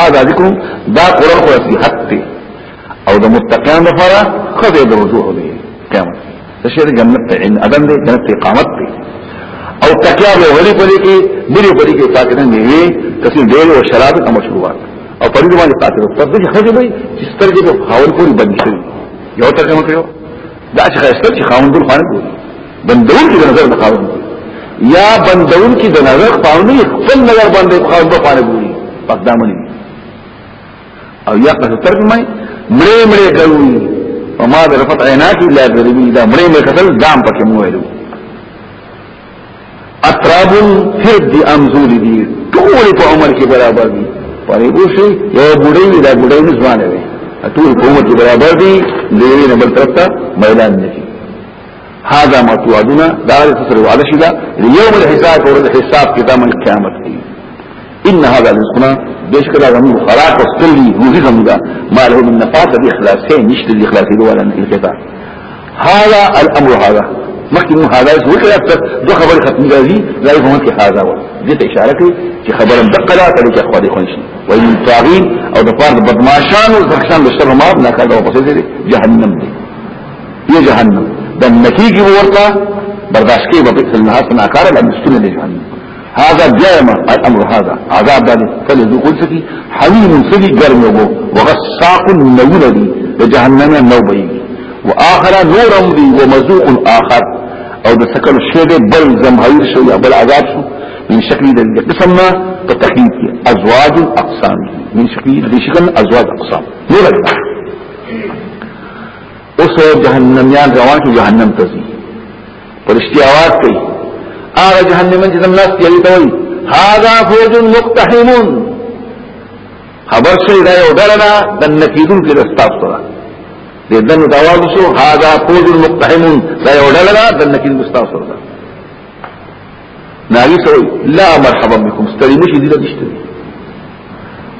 هذا ذکر دا قرآن خو نصیحت ته او د متقین لپاره خدای د رجوع دی قیامت تشهد جنت ته ان اذن دی جنت ته اقامت دی او تکیا به ولی پدې کې ډېری پدې کې ساکنه نه وي کسي ډېر او شراب او مشروبات او پرې باندې قاتل پر دې خځه دی چې ستر کې په خاور پوری باندې شي یو ترجمه کړو دا چې خاصه چې خاون دل خانه کوي بندون کې د نظر د خاون یا بندون کې د نظر خاون نه خپل نظر باندې خاون په خانه کوي پاک دامنی او یا قصد ترک مائی مڑے مڑے کروی وما در رفت عیناکی لا دربی دا مڑے مڑے قتل دام پاکی مویلو اطراب فرد دی امزول دی طول پا عمر کی برابر دی پاری گوشی یو بڑی دا بڑی نزوانے وی طول پا عمر کی برابر دی لیوی نبل طرف تا میلان نکی هذا ما توعدنا دار تسر وعدشی دا لیوم الحساب ورد حساب کتام القیامت کی ان هذا رزقنا بشکره زمو خلاق استلی روزی زمو دا ما له من نفاس به اخلاص کې نشته د اخلاص دی ولا نه کېتا هذا الامر هذا مخکې مو هذا څه وکړه دو خبر ختم دی لا یفهم کې هذا و دې ته اشاره کوي چې خبره دقه لا ته چې اخوادي خون شي و ان طاغین او د فرد بدمعشان او زخشان د شر ما نه کاله او پسې دي جهنم دی یې جهنم د نکیږي ورته برداشت کې وبې سلنه حسن اکار لمستون دی جهنم هذا دائما الأمر هذا عذاب بالي يعني فلذو قلت دي حميم سلي قرم يبو وغساق نون دي لجهنم النوبي وآخر نورم دي ومزوق آخر او بسكر سکل بل زمهير شو بل عذاب شو من شكل دلی قسم ما ازواج اقسام من شكل دلی شكل ازواج اقسام نور دي او سو جهنمیان روان جهنم تزي پرشتی آواز آغا جهنمان جزم ناس تیاری تول هادا فوج مقتحمون خبر شئی دا یو دلنا دن نکیدون کی دستاف سرا دې دنو د आवाज شو هاذا فوج المقتحمون لا يوللا دنه کې مستاف سره ناوی سوي لا مرحبا بكم استلموا شي دې دشته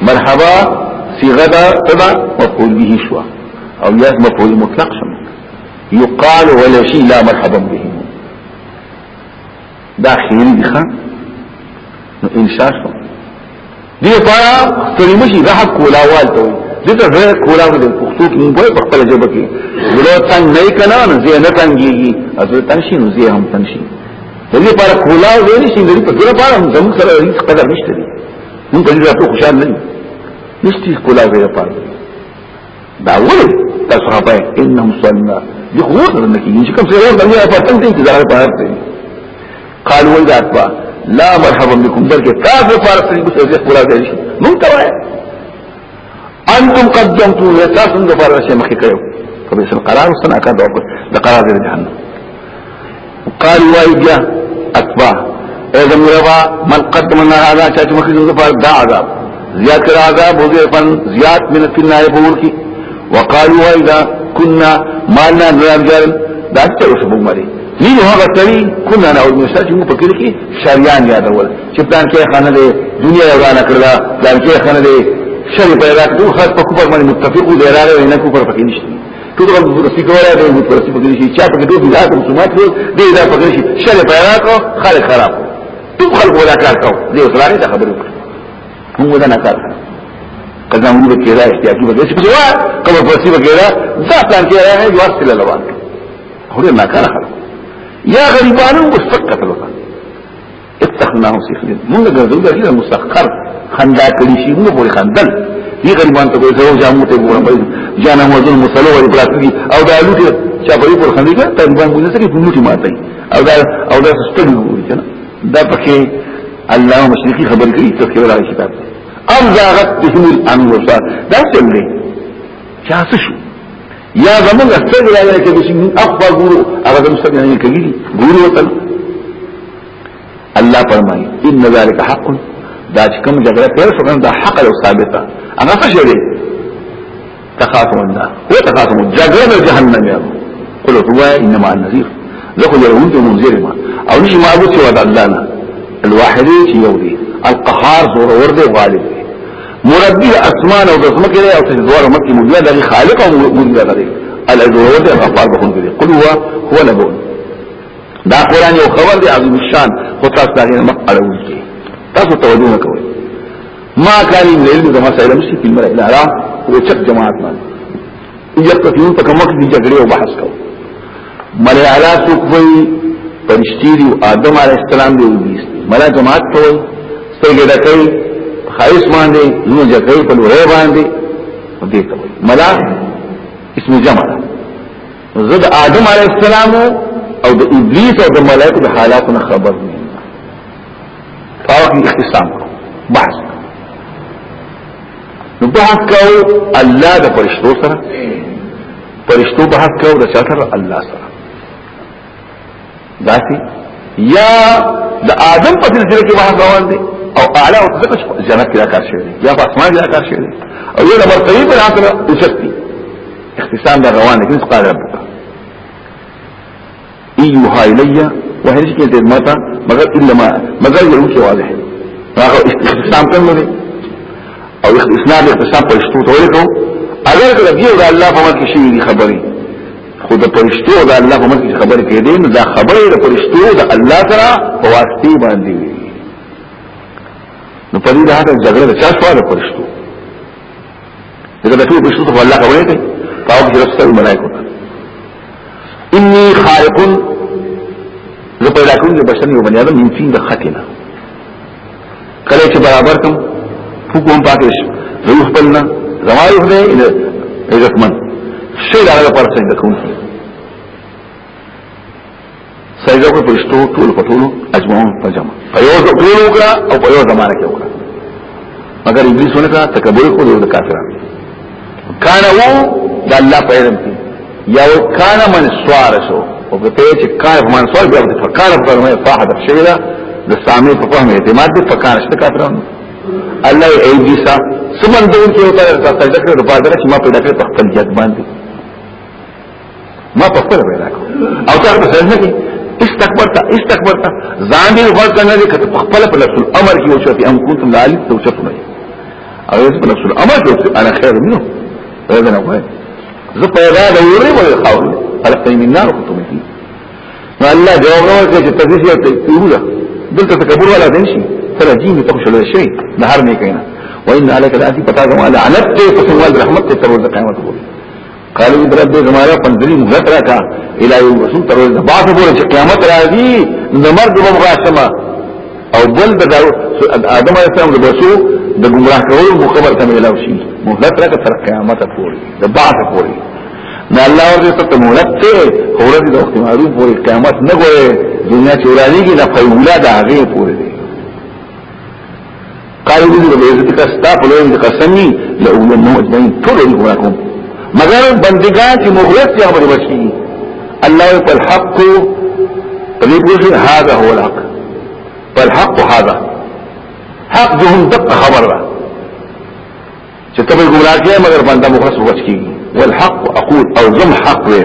مرحبا صيغه تبع مفعول به شو او يا مفعول مطلق شم يقال ولا شيء لا مرحبا به دا خیری دی خواه نو انشاء شو دی پارا کلمشی رحق کولاوال تاوی دیتا غیر کولاوال دی پختو کنی بوئی پختل جبا کی ولو تنگ نئی کنا نو زی نتنگی گی ازو تنشی نو زی هم تنشی دی پارا کولاو دی نشی دی پا دیر پارا هم زمون سر ریس قدر نشتا دی من پنجر اپنو خوشان ننی نشتی کولاو غیر پارا دا ولد تاسو خپه انهم صلنا دي خو ورته نکې چې کوم څه ورته نه پاتې دي چې دا پارت دی قالوا اذا اتبا لا مرحبا بكم درجة تافو فارسلين بس ازيخ بلا درجة ممتوا ہے انتم قدمتو یا تافو اندو فارسلين مخی کرو فبیسا القرار اصلا اکا دعو کر لقرار در جہنم قالوا وائی جا اتبا اذا مروا من قدمنا هذا چاچو مخی جنو فارس دا عذاب زیاد کر عذاب ہو زیر فن زیاد من اتفل نائے بور کی وقالوا اذا كنا مالنا نرام دا اچھا رسو مری نینو هغه سړي کله نه او مشر چې په کړي کې شریان یادول چې پلان کې خانه دی دنیا یو رانه کړلا پلان کې خانه دی شری پیدا کړو خاص په کوپر باندې متفقو دی راغلی نه کوپر پکې نشته ټول غو پرستی کوله دی غو پرستی پکې نشي چا پکې دوه بلات مسلمات دی دی دا پکې نشي شری پیدا کو خلک خراب ټول خلک ولا کار کو دی اسرائیل دا خبرو موږ دا نه کار قزامونه به کېدا احتیاجي به دې څه وا کوم پرستی به کېدا دا پلان کې راځي واسطه لوان هره ناکاره خلک یا غریبانو مستق قتل وکړه اتخناهم سخرين موږ ګرځو دغه مستقر خندا کړی شي موږ پورې خندل دي غریبان ته کوی زو جامو ته ګورم به جانا موزن مصلو ور براتي او دا لوټي چا په پورې خندې کا ته باندې موږ سره ګوټي ماتای او دا او دا ستړي وي کنه دا پکې الله مشرقي خبر کړي ته کې ولا کتاب ارزاغت بهم الانوار دا څه دی چا څه شو یا زمون استغل علی کې چې من اقوا ګورو هغه زمون استغل علی کې دي ګورو وطن الله فرمایي ان ذلك حق دا چې کوم جګړه پیل شو دا حق او ثابته هغه څه دی او الله وتخافوا جګړه جهنم یا قل هو انما النذير لكم يرون منذر ما او نشي ما ابو سوى الله الواحد يودي القهار زور ورد غالب مربی اسمان او دسمه کې او دوار مکی موجود دی خالق او موجود دی الازوروت غفار بخون دی قل هو هو لبون دا قران یو خبر دی عظیم الشان خو تاسو دغه مقاله وکي تاسو توجه وکړئ ما کان لیل زما سره مشي په مر اله او چک جماعت باندې یقفون په کومه کې جګړه او بحث کو مر اله توکوي پرشتي دی ادم علی السلام دی مر جماعت کوي ستګه دا کوي خائص باندې نو جکای په لوی باندې دې ته ملا اسم جمع زد آدم علیہ السلام او د ابلیس او د ملائکه د حالاتونو خبر نه فاوه اختصام بحث نو بحث کو الله د فرشتو سره فرشتو بحث کو د شاتر الله سره داسي یا د آدم په سلسله کې بحث روان دي او اعلی او ځکه چې جنت کې راکار شوی دی یا په اسمان کې راکار شوی دی او یو لمر طيب نه اته اوچتي اختصام د روان کې قال ربک ایو هایلیا وهرج کې دې متا مگر الا ما مگر یو څه واضح دی هغه اختصام کوم دی او اسلام اختصام په شتو ته ورکو اگر کله یو د الله په مکه شي دی خبري خو د پرشتو د الله په مکه خبري کې دي نو دا خبره د پرشتو د الله سره واسطي باندې وي نو په دې د هغه جګړه د چا شو د فرشتو دغه ټول فرشتو ته الله کوي ته تاو کې رسول ملائکه انی خالق زه پیدا کوم د بشر یو بنیادم من فین د خټینا کله چې برابر کوم حکم پاتیش روح بلنا زما روح دې عزتمن شي دا لپاره څنګه کوم سجده کو پرشتو ټول په ټولو اجمعون په جمع په یو ټول وکړه او په یو زمانه کې وکړه اگر ابلیس ونه کړه تکبر کو د کافرانو کان وو د الله په علم کې یو کان من سوار شو او په ته چې کار من سوار بیا د فکر په مې فاحد شوی دا د سامي په فهم اعتماد دي فکر شته کافرانو الله ای ابلیس سمن دون کې وته سجده کړو په دغه چې ما پیدا کړ په خپل جذبان دي ما په خپل پیدا کړ او تاسو څنګه استكبرت استكبرت زان دي غلط نه دي کته خپل په لفظ امر کې وشو ته ان كنتم لعلي توشفون او په لفظ الامر کې انا خير منه هذا نو زه پیدا د یوري ولا خاور خلقتني من نار وكنت من طين نو الله جواب نو کوي چې تدریس یو ته یوره دلته تکبر ولا دنشي ترى جيني تخشل شيء نهار نه کینا وان عليك الاتي پتا زما علت ته په سوال رحمت ته تر قیامت وره قالو درب دې زماره پندري مغت راکا الهي رسول تر دې باث پورې چې قیامت راځي د مرګ په مغاسمه او بل د ادم علیه السلام د بسو د گمراه کولو مخبر ته ملاو شي مغت راکا تر قیامت پورې د باث پورې دا الله ورته ست مولت ته اورې د وخت معروف پورې قیامت نه ګورې دنیا چې ورانيږي د قیولا د هغه پورې قالو دې دې دې کستا په لوی قسمي لا اولنه اجمعين ټول دې ګمراه کوم مگر بندگان کی مغرض یې خبرې وشي الله په حق پدې پوښي هاذا هو الحق لاغ هذا حق ہم دق خبر را چې ته به ګمراه کې مگر بنده مخلص وبچ والحق اقول او زم حق رہے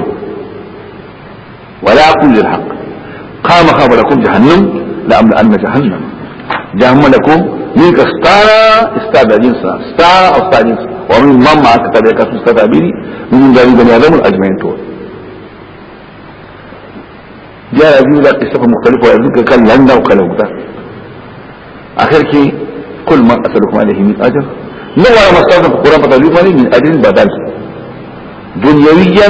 ولا اقول للحق قام خبركم جهنم لأملأن جهنم جهنم لكم منك استارا استاد دين سنا استارا استاد دين ومن ما معك قد يكفي استتابيني من جاري بني آدم الأجمعين طول بیا راځي دا قصه په مختلفو ځایونو کې کله لنډه او کله اوږده اخر کې کل ما اسلکم علیه من اجر نو ولا مستند په قران په تعلیم باندې من اجر بدل دنیویا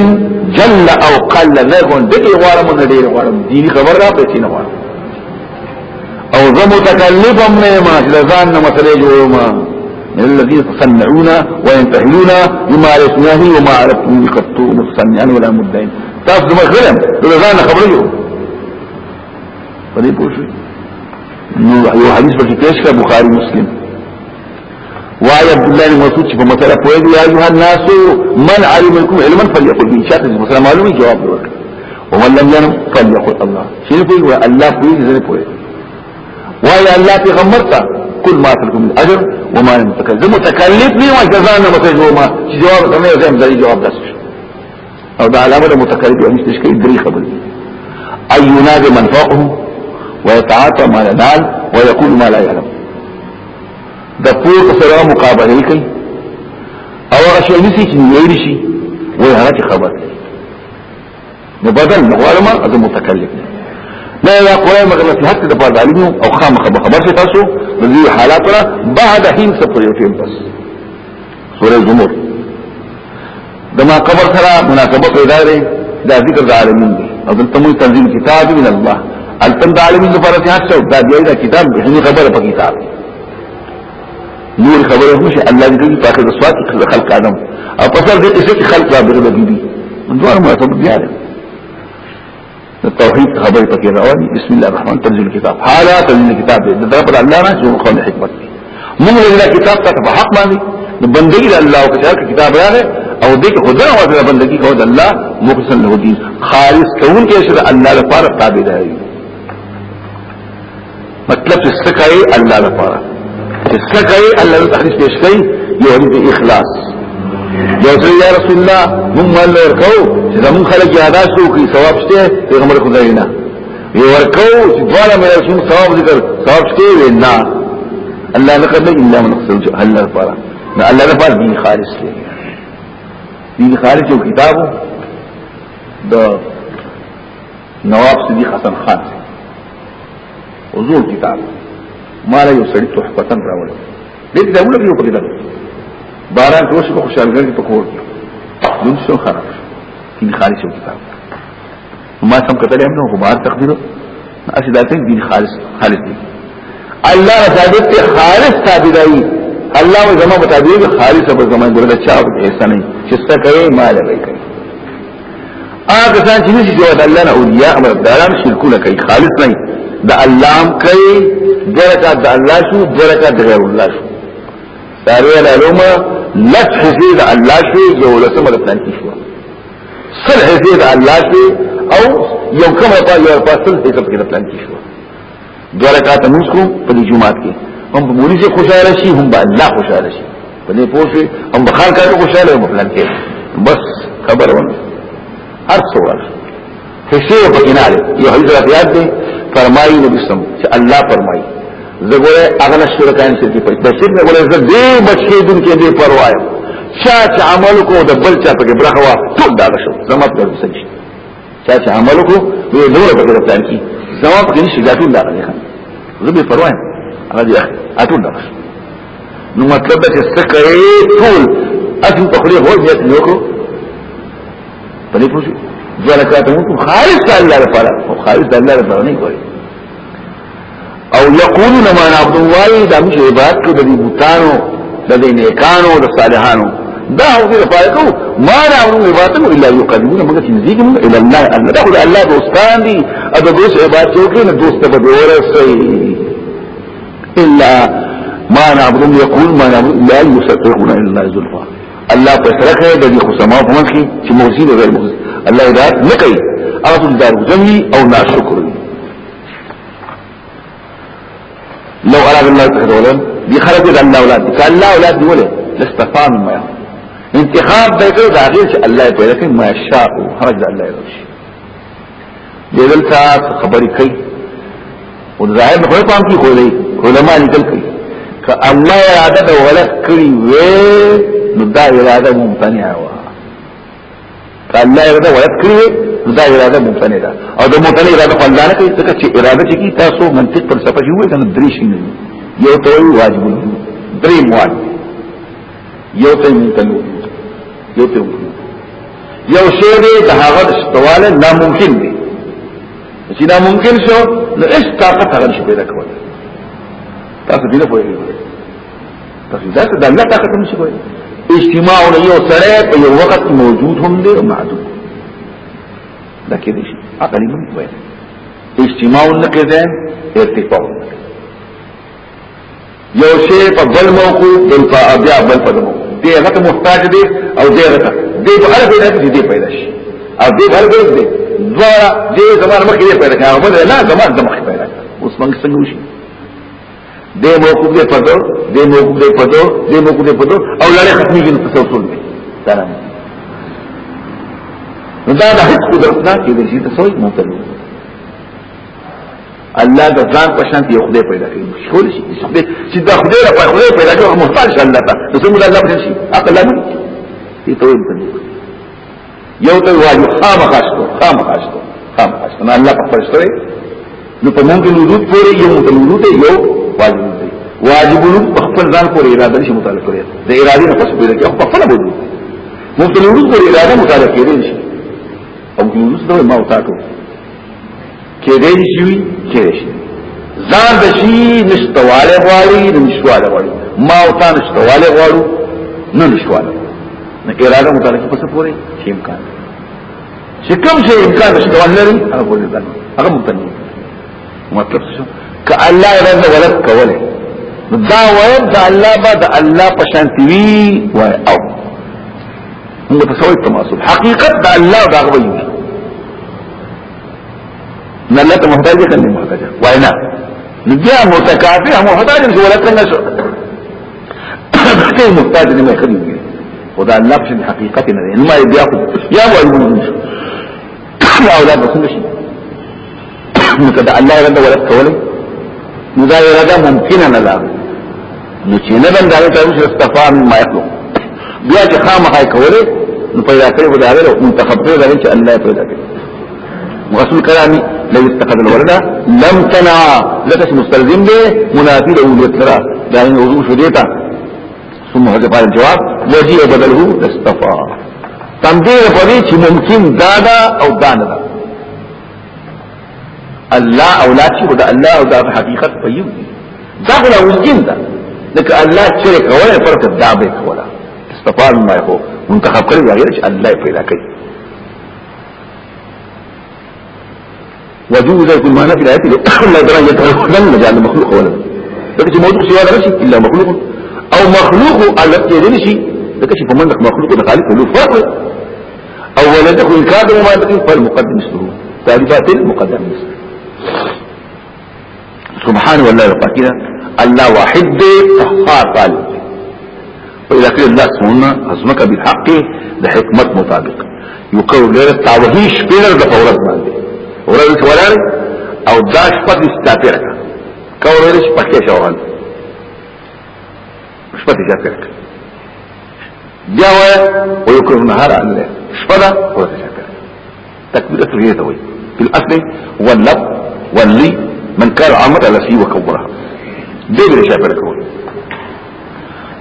جل او قل نه غون دغه غوړم نه ډیر غوړم دینی خبر را پېښې نه غوړم او زه متکلفم نه ما چې ځان نه مسلې جوړوم من الذين تصنعون وينتهلون بما عرفناه وما عرفتم بقط متصنعا ولا مدعين تاسو دماغ غلم دلزان خبريو فدي طيب، بوشي يو حديث بشي پکې بخاري مسلم وعلى عبد الله المسود شفا په مسله يا ايها الناس من علم لكم علما فليقل به شاته مسله معلومي جواب دورك ومن لم ينم فليقل الله شنو کوي الله کوي ځنه کوي وعلى الله في غمرتا كل ما تلكم من اجر وما المتكلم زه متكلف مين ما جزانا ما مته جو ما جواب سمې او زم ځای جواب داسې او دا علامه المتکلف یعنی چې کې درې أي ينادي من فوقه ويتعاطى ما لا نال ويقول ما لا يعلم د پور سره مقابل لكي او اشياء نسي نسی يريشي ویل خبر نبدل بدل ما هذا متكلف نه لا قرآن مغلط حتی دا پار دالیمو او خام خبر شي تاسو دې حالات را بعد هین څه پر یو ټیم بس سورې زمر دما قبر سره مناسبت پیدا لري دا ذکر د عالمین دی او دلته موږ تنظیم کتاب من الله التم د عالمین لپاره ته څو دا دی دا کتاب دې خبره په کتاب نور خبره مشه الله دې په اخر اسوات خلق ادم او په سر دې چې خلق را بده دي دوه مرتبه دی عالم التوحيد خبرت في الأولي بسم الله الرحمن تنزل الكتاب حالا تنزل الكتاب ده رب العلامة سوى مخون حكمت من الى كتاب تاك حق ماني بندگی لالله او كتاب کتاب يعني. او ديك خدنا وقت د بندگی کو الله مخلص له دين خالص كون کې شر الله لپاره تابع دی مطلب څه کوي الله لپاره څه کوي الله تعالی پیش کوي یو د اخلاص یو سره یا رسول الله مونږ مال ورکو چې زمون خلک یاداش کوي ثواب شته پیغمبر خدای نه یو ورکو چې دواړه مې رسول ثواب ذکر ثواب شته وینا الله نه کړل الا من قصد هل نه پاره نه الله نه پاره دین خالص دی دین خالص یو کتابو د نواب صدیق حسن خان حضور کتاب مالا یو سړی تحفتن راوړل دې دا ولګي په کتابو باران روش په خوشالګر په کور کې دون شو خراب شو دین خالص شو کتاب ما سم کتل هم نو غبار تقدیر اسی داتې دین خالص خالص دی الله رضادت ته خالص تابعداري الله او زمو مطابق خالص په زمو ګور چا ایسا نه چې څه کوي مال وی کوي اګه ځان چې نشي جوړ الله نه اولیاء امر داران شرکونه کوي خالص نه د الله کوي درکات د الله شو درکات د غیر الله شو داروی العلومه لس حصے دا اللہ شوی یو لسم رفلان کی شوا سل حصے دا اللہ شوی او یو کم رفا یو رفا سل حصے پکی رفلان کی شوا دو رکاتا موس کو پدی جمعات کے ہم پا مولی سے خوشحال شی ہم با اللہ خوشحال شی پدی پوشوی ہم بخار کارو خوشحال ہم رفلان کے بس خبر ون ارس ہو رہا حصے و پکنالے یو حدیث رفیات دے فرمائی نبی سم چه اللہ فرمائی زګوره اغنه شروع کایم چې په تشریح نه ګوره زه دې بچی دن کې دې پروايم چا چې عمل کو د بل چا په برخه وا ټول دا شو زما په دې سږي چا چې عمل کو وی نور په دې پلان کې زما په دې شګاتون دا نه خان زه به پروايم هغه دې اټول دا شو نو مطلب دا چې سکه ټول اته په خوري هو دې نه کو په دې پوښتنه ځکه ته مو خالص الله لپاره او خالص الله لپاره نه کوي او یقولون ما نعبدون وای دا موږ عبادت کوو د بوتانو د نیکانو د صالحانو دا هغه دی فائدو ما نعبدون عبادت کوو الا یقربون موږ چې نزيګ موږ الى الله الله دا خدای الله دوستان دي او د دوست عبادت وکړي نو دوست به ورسي الا ما نعبدون يقول ما نعبدون لا يسرقون الا زلفا الله په سرخه د دې خصما په مخ کې چې موزي غیر موزي الله دا نه کوي هغه دار جمعي او ناشکر دي لو اراد الله اتخذ اولاد دي خلق اذا الله اولاد كان الله اولاد دي ولا لاستفاء مما يخلق انتخاب بيته دا غير چې الله په لكن ما شاء حرج الله يرش دې دلته خبرې کوي او ظاهر په پام کې خو دی علماء لیکل کوي ک الله اراده د كري وي وې نو دا اراده ممتنعه و ک الله اراده ولک دا اراده ممتنه ده او د ممتنه اراده خو الله نه کوي ځکه چې اراده چې کی تاسو منطق پر صفه جوړه کنه درې شي نه یو ته واجب درې واجب یو ته ممتنه یو ته یو شی دې د هغه استواله ناممکن دی چې دا ممکن شو نو هیڅ طاقت هغه نشي پیدا کولای تاسو دې نه پوهیږئ تاسو دا څه د الله طاقت نشي کولای اجتماع یو سره په یو وخت موجود هم دی او معدوم دا کې دي عقلي من وایي اجتماع النقيضين ارتفاع یو شی په بل موقوف بل په بیا بل په موقوف دی هغه محتاج دی او دی هغه دی په هر ځای کې دی پیدا شي او دی هر ځای دی دواړه دې زمار مخې پیدا کړه او نه زمار د مخې پیدا اوس موږ څنګه وشي دی موقوف دی په دو دی موقوف دی په دو دی موقوف دی په دو او لړې ختمي کې په څه ټول دی سلام نو دا د هیڅ قدرت نه کې شي ته سوې مطلب الله د ځان په شان یو خدای پیدا کړي شول شي چې دا خدای را په خدای پیدا کړو محتاج شي الله ته نو څنګه الله پرې شي عقل نه دي ته وي یو ته وایو خامخاشتو خامخاشتو خامخاشتو نو الله په فرشتره نو په مونږ وجود پورې یو مطلب یو واجب دی واجب په خپل ځان پورې اراده شي متعلق کړي د ارادې نه پس پیدا کړي خپل وجود مطلب وجود پورې اراده متعلق کړي شي او ګورس دوی ما وتاټو کې دې شي کې شي ځان د شي نشټواله غواړي نشټواله غواړي ما وتا نشټواله غواړو نه نشټواله نه اراده متعلق په څه پوري شي امکان چې کوم شي امکان نشټواله لري هغه ولې ځان هغه متنی مطلب څه ک الله اراده ولک کوله دا وایي دا الله بعد الله پشانتوي وایي او متصور تماسل حقیقت د الله دا غوي نه الله ته محتاج دي کنه محتاج وینا نجا متکافر محتاج دي ولا څنګه شو ته محتاج دي ما خري ودا الله په حقیقت نه انما بياخد يا ابو ايوب يا اولاد رسول الله متدا الله يرد ولا تولي مزايره ده ممکنه نه لاغ نو چې نه بندا ته مش استفان ما يخلق بیا چې خامخای کوله پیدا کړی خو دا غره منتخب کړی دا چې الله پیدا کړی رسول کلامي لو اتخذ الولد لم تنع لکه مستلزم به منافي له وترا دا نه يعني وضو شو دیتا ثم حذف الجواب وجيء بدله استفا تمدير پدې چې ممکن دادا او داندا دا. الله اولاد چې دا الله او دا حقيقة پيو داخل او وجین دا لکه الله چې ولا فرق دا ولا کوله استفا ما يقول منتخب کړی غیر چې الله پیدا کړی وجوز يكون معنا في الآيات لا درجة لن نجعل مخلوق ولا لكن موجود سوى لا شيء إلا مخلوق أو مخلوق على يدين شيء لكن شيء فمنك مخلوق لخالق ولو فرق أو ولدك إن كاد وما لكن فالمقدم اسمه تعريفات المقدم اسمه سبحانه والله يقاتلنا الله واحد قهار قال فإذا كان الناس هن هزمك بالحق ده حكمت مطابقة يقول لنا التعوهيش فينا ده فورات باندي ورد انت ولاري او داش پت استاترك كوريش پتيش اوهن مش پتي شاترك جاوة ويقول النهار عن الله شفدا ورد شاترك تكبيرة الهيئة وي في الأصل واللب واللي من كان عمد على سي وكبرها دي بلي شاترك هوي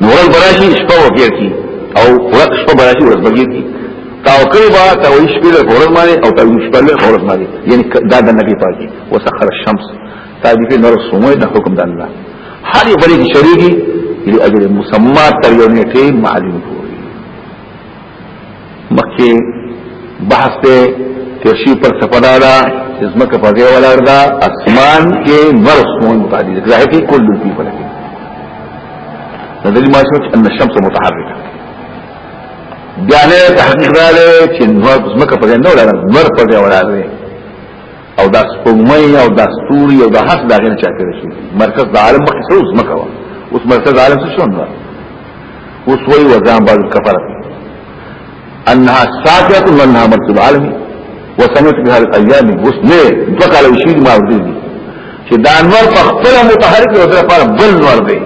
نورز براشی شپا وفیر کی او ورق شپا براشی ورز بگیر کی تاو کری با تاوی شپی لرک ورز مانی او تاوی شپا لرک ورز مانی یعنی دادا نبی پاکی وسخر الشمس تابیفی نور سوموی نا حکم دا اللہ هر یو بلی کی شریکی یلی اجر مسمع تر یو نیٹی معلوم پوری مکی بحث تے ترشی پر سفدہ دا اسمک پذیوالا دا اسمان کے نور سوموی متعدید ظاہر کی کل دلکی پلکی دلیل ما شوچ ان الشمس متحرکه بیانه تحقیق راله چې نور زمکه په نه ولاله نور په ولاله او دا سپوږمۍ او دا ستوري او دا هڅ دا غیر چا کړی شي مرکز د عالم مخې څو زمکه و اوس مرکز عالم څه شون ده اوس وی وزان باز کفرت انها ساجت منها مرکز العالم وسمعت بها الايام اوس نه دوه کال شي ما ودی چې دا انور په خپل متحرک او پر بل نور دی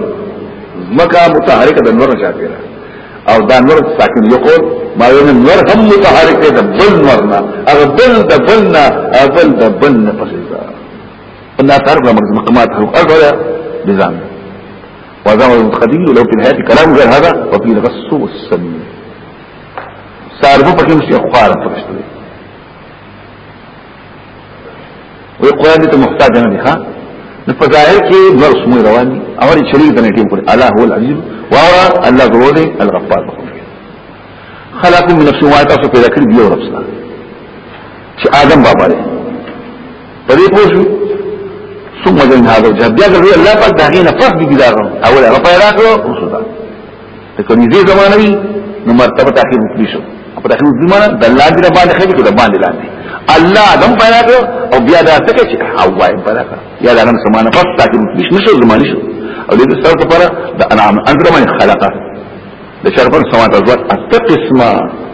مکه متحرک د نور چاپیرا او دا نور ساکن یو قول ما یو نور هم متحرک د بل نورنا اغه بل د بلنا اغل د بلنا پسیدا ان اثر له مقامات هو اغل نظام وزعم الخديل لو في الحياة كلام غير هذا وفي الغص والسم سارفو پکې مشي خوار پرشتوي وي قران ته محتاج نه دي ها په ظاهر کې نور سمو روان دي اور شریک دنے ٹیم کرے اللہ هو العزیز واورا اللہ ضرور دے الغفار بخون خلق من نفس واحد تاسو پیدا کړی دی او رب سره چې آدم بابا دی په دې پوه شو ثم جن هذا جاب بیا ګرځي الله پاک دا غینه فرض دي ګزارو اول هغه پیدا کړو او سودا ته کومې دې زمانه وي نو مرتبه تاخير وکړي شو په تاخير زمانه د الله دې باندې خېږي کو د باندې لاندې الله آدم پیدا کړو او بیا دا څه چې هوا یې پیدا کړ یا دا نن سمانه فرض تاخير وکړي شو زمانه شو او دې سره لپاره د انعام انګره باندې خلقه د شرفن سمات ازواج اته قسمه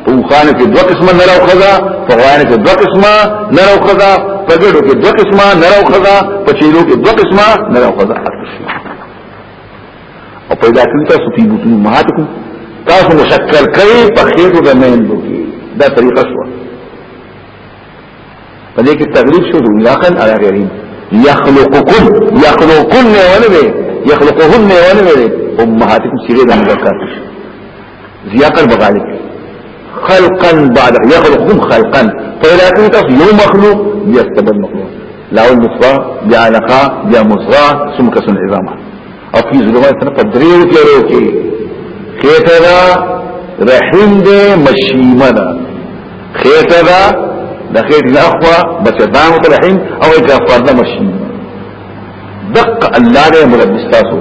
په خوانه کې دوه قسمه نرو خزا په غوانه کې دوه قسمه نرو خزا په ګډو کې دوه قسمه نرو خزا په چیرو کې دوه قسمه نرو خزا او پیدا کړی تاسو په بوتو ماتکو تاسو مشکل کړئ په خیرو د مېندو کې دا طریقه شوه فدې کې تغلیب شو د علاقن علی غیرین یخلقکم یخلقکم ولبه يخلقهن ونمره امهاتكم سيغير المذكر زياقر بغالك خلقا بعد يخلقكم خلقا فيلاكم تاس يو مخلوق بيستبد مخلوق لعو النطفة بعلقة بمصغى ثم كسن عظامة او في ظلمان سنة دريو تيروكي خيطة دا رحيم دا مشيمة دا خيطة دا دا خيطة دا اخوة بس دامة رحم او اجافار دا مشيمة دق الله نه ملبس تاسو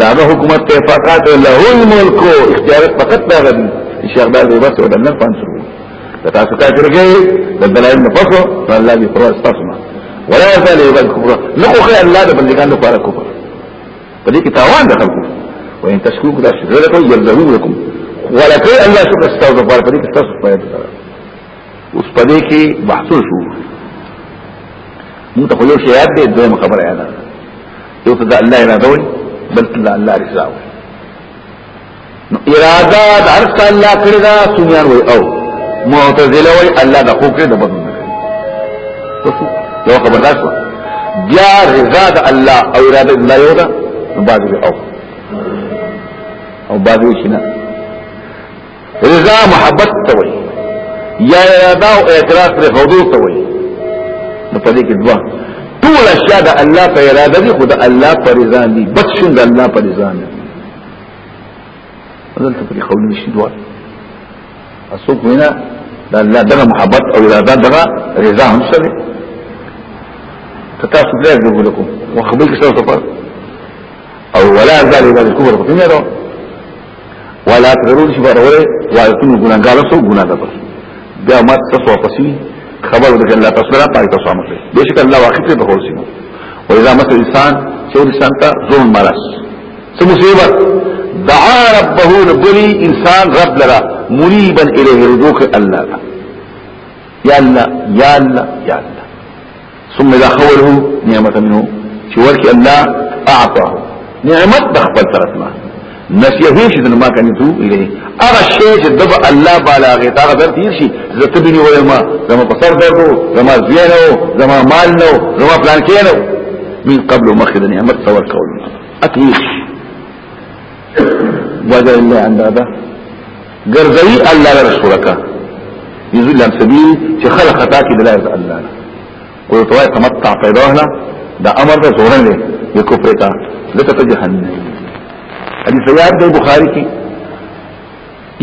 داغه حکومت ته فقط له الملک اختیار فقط دا غدي شیخدار به بس او نه پانسو دا تاسو کا چرګي د دلایل نه پخو الله دې پر تاسو ما ولا يزال يبقى الكفر نقو خير الله ده بندگان لپاره کفر په دې کې تاوان ده خلکو وان تشكوك دا شکر لكم يرزقون لكم ولا الله شکر استاسو لپاره په دې کې تاسو فائدہ اوس په دې کې بحثو شو موږ ته یو شی یاد دی دویم خبره یاد ده چوته د الله اراده وي بلکې د الله رضا وي نو اراده د هر الله کړی دا سنیان وي او معتزله وي الله د خو کړی د بدن نه کوي یو خبردار شو بیا رضا د الله او اراده د الله یو ده نو باندې او او باندې شنه رضا محبت ته وي یا اراده او اعتراض پر حدود ته وي نو ټول اشیاء د الله په اراده دي خو د الله په رضا دي بس شون د الله په رضا نه دلته په خول نشي دوه اسوک وینا د الله دغه محبت او اراده دغه رضا هم سره تاسو بلای دغه لكم وخبرك سره سفر او ولا زال الى الكبر قدمه ولا تغرون شبار ولا وعلتون غنغالسو غنغالسو بیا مات تاسو واپسی خبر ورکړه الله تعالی پاک تاسو امر کوي بهشکه الله واقف په خور سینو و اذا مس انسان شو انسان ته ظلم مرس سمو مصیبت دعا ربه بلی انسان رب لرا منيبا اليه رجوع الله يا الله يا الله يا الله ثم اذا خوله نعمه منه چې الله اعطاه نعمت د ثلاث طرفنا نسیه شي نو ما کنه تو یعنی هغه شی چې دب الله بالا هغه تا غذر تیر شي زته بني وای ما زما په سر درو زما زینو زما مال نو زما پلان کینو من قبل مخذ نعمت توکل اتیش وجه الله عند هذا ګرځوي الله لر شرکا یذل عن سبیل چې خلق تا کې دلایل الله قلت وای تمتع فیدوهنا دا امر دا زورن دی یکو پریتا لکتا جهنم حدیث یاد دی بخاری کی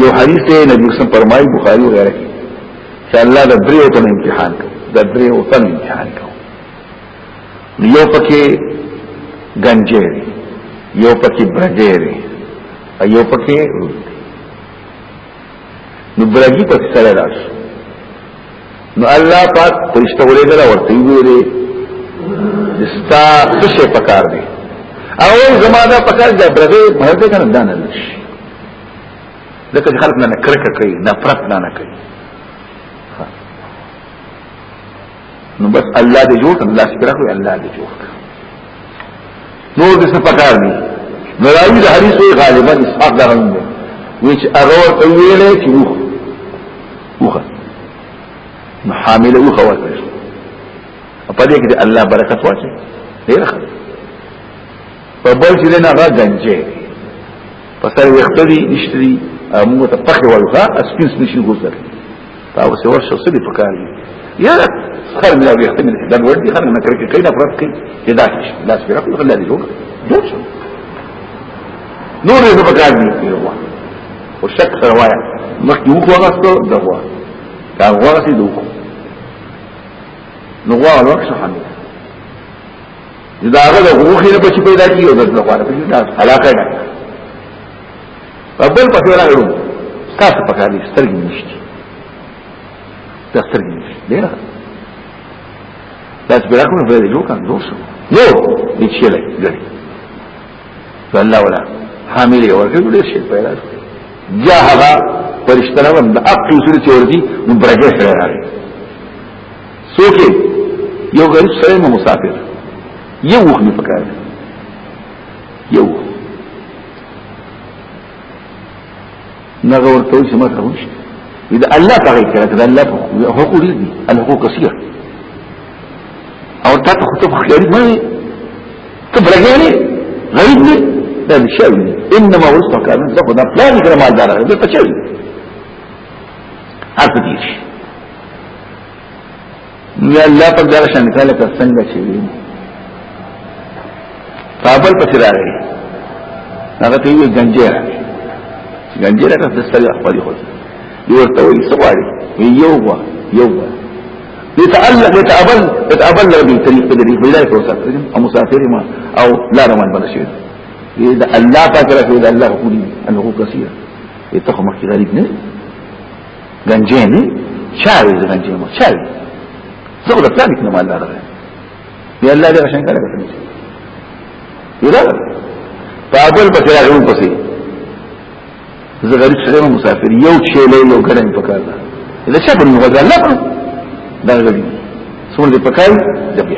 یو حدیث دی نبی وسلم فرمایي بخاری او غیره کې چې الله د دریو تن امتحان کوي د دریو تن امتحان کوي یو پکې گنجېری یو پکې برګېری او یو پکې نو برګي په سره راځي نو الله پاک پرشتہ ولې دا ورته ویلې ستا څه پکار دی او زما دا پکار دا برغه مهر دې کنه دانه لشي لکه خلک نه کرکه کوي نفرت نه نه کوي نو بس الله دې جوړ کړه الله شکر کوي الله دې جوړ کړه نور دې څه پکار دي نو راوي د حدیث غالبا اسحاق دا غوښته وی چې ارور ویلې چې وخه وخه محامله وخه وته په دې کې الله برکت واچي ډیر خلک په بل چې نه راځنجه په سر وختري نشتري موږ ته پخې ولغه اسپینس نشي ګوزر تاسو ورشه سړي په کار یا خر مې او یختم نه دا ور دي خلک نه کوي کینه فرق کوي چې دا شي دا سپیره خو غلا دي جوړ جوړ شو نور یې په کار دی او شک سره وایا مخکې وګ وغاستو دا وایي دا وغاسي دوه نو غواړم څه حمل دا هغه د غوخي نه بچی پیدا کیږي د دغه لپاره په دا علاقه ده ربل پکې راغلو تاسو په کار دي سترګې نشته دا سترګې نشته ډیر تاسو به راکړو په دې جوړ کاندو نو دې چې له ګړي الله ولا حامل یو ورته ډېر شي پیدا جا هغه پرشتنه باندې اقل سره چې ورتي نو برګه سره راغی سوکه یو غریب سره مسافر یو وخت پکار یو نغور ته چې ما تهوش اذا الله تعالی کړه دا الله حقوق دي حقوق کثیر او ته خطب خیر خير ما تبرګاني يعني؟ غریب دي دا شاوي انما ورثه كان زکو دا پلان کړه مال دار دا څه شي ارته دي نه الله په دغه شان کاله څنګه شي کابل پسې راغی هغه گنجی را گنجیر گنجیر هغه د سړي خپل خود یو ورته وي سواري یو وا یو وا يتألق يتأبل يتأبل بالطريق الذي بلدائی ذلك وسافر أو مسافر ما أو لا رمان بلا شيء إذا الله فاكرة إذا الله قولي أنه كثيرة گنجی نی غريب زی گنجی شاوي إذا غنجين شاوي سوى ذلك نما الله رغي يا الله لي عشان كان یدا پابل پکې راغلم پسې زه غریب شوم مسافر یو چیلې نو ګرم پکار دا دا چې په نو غزل نه دا غړي څومره دې پکای دبي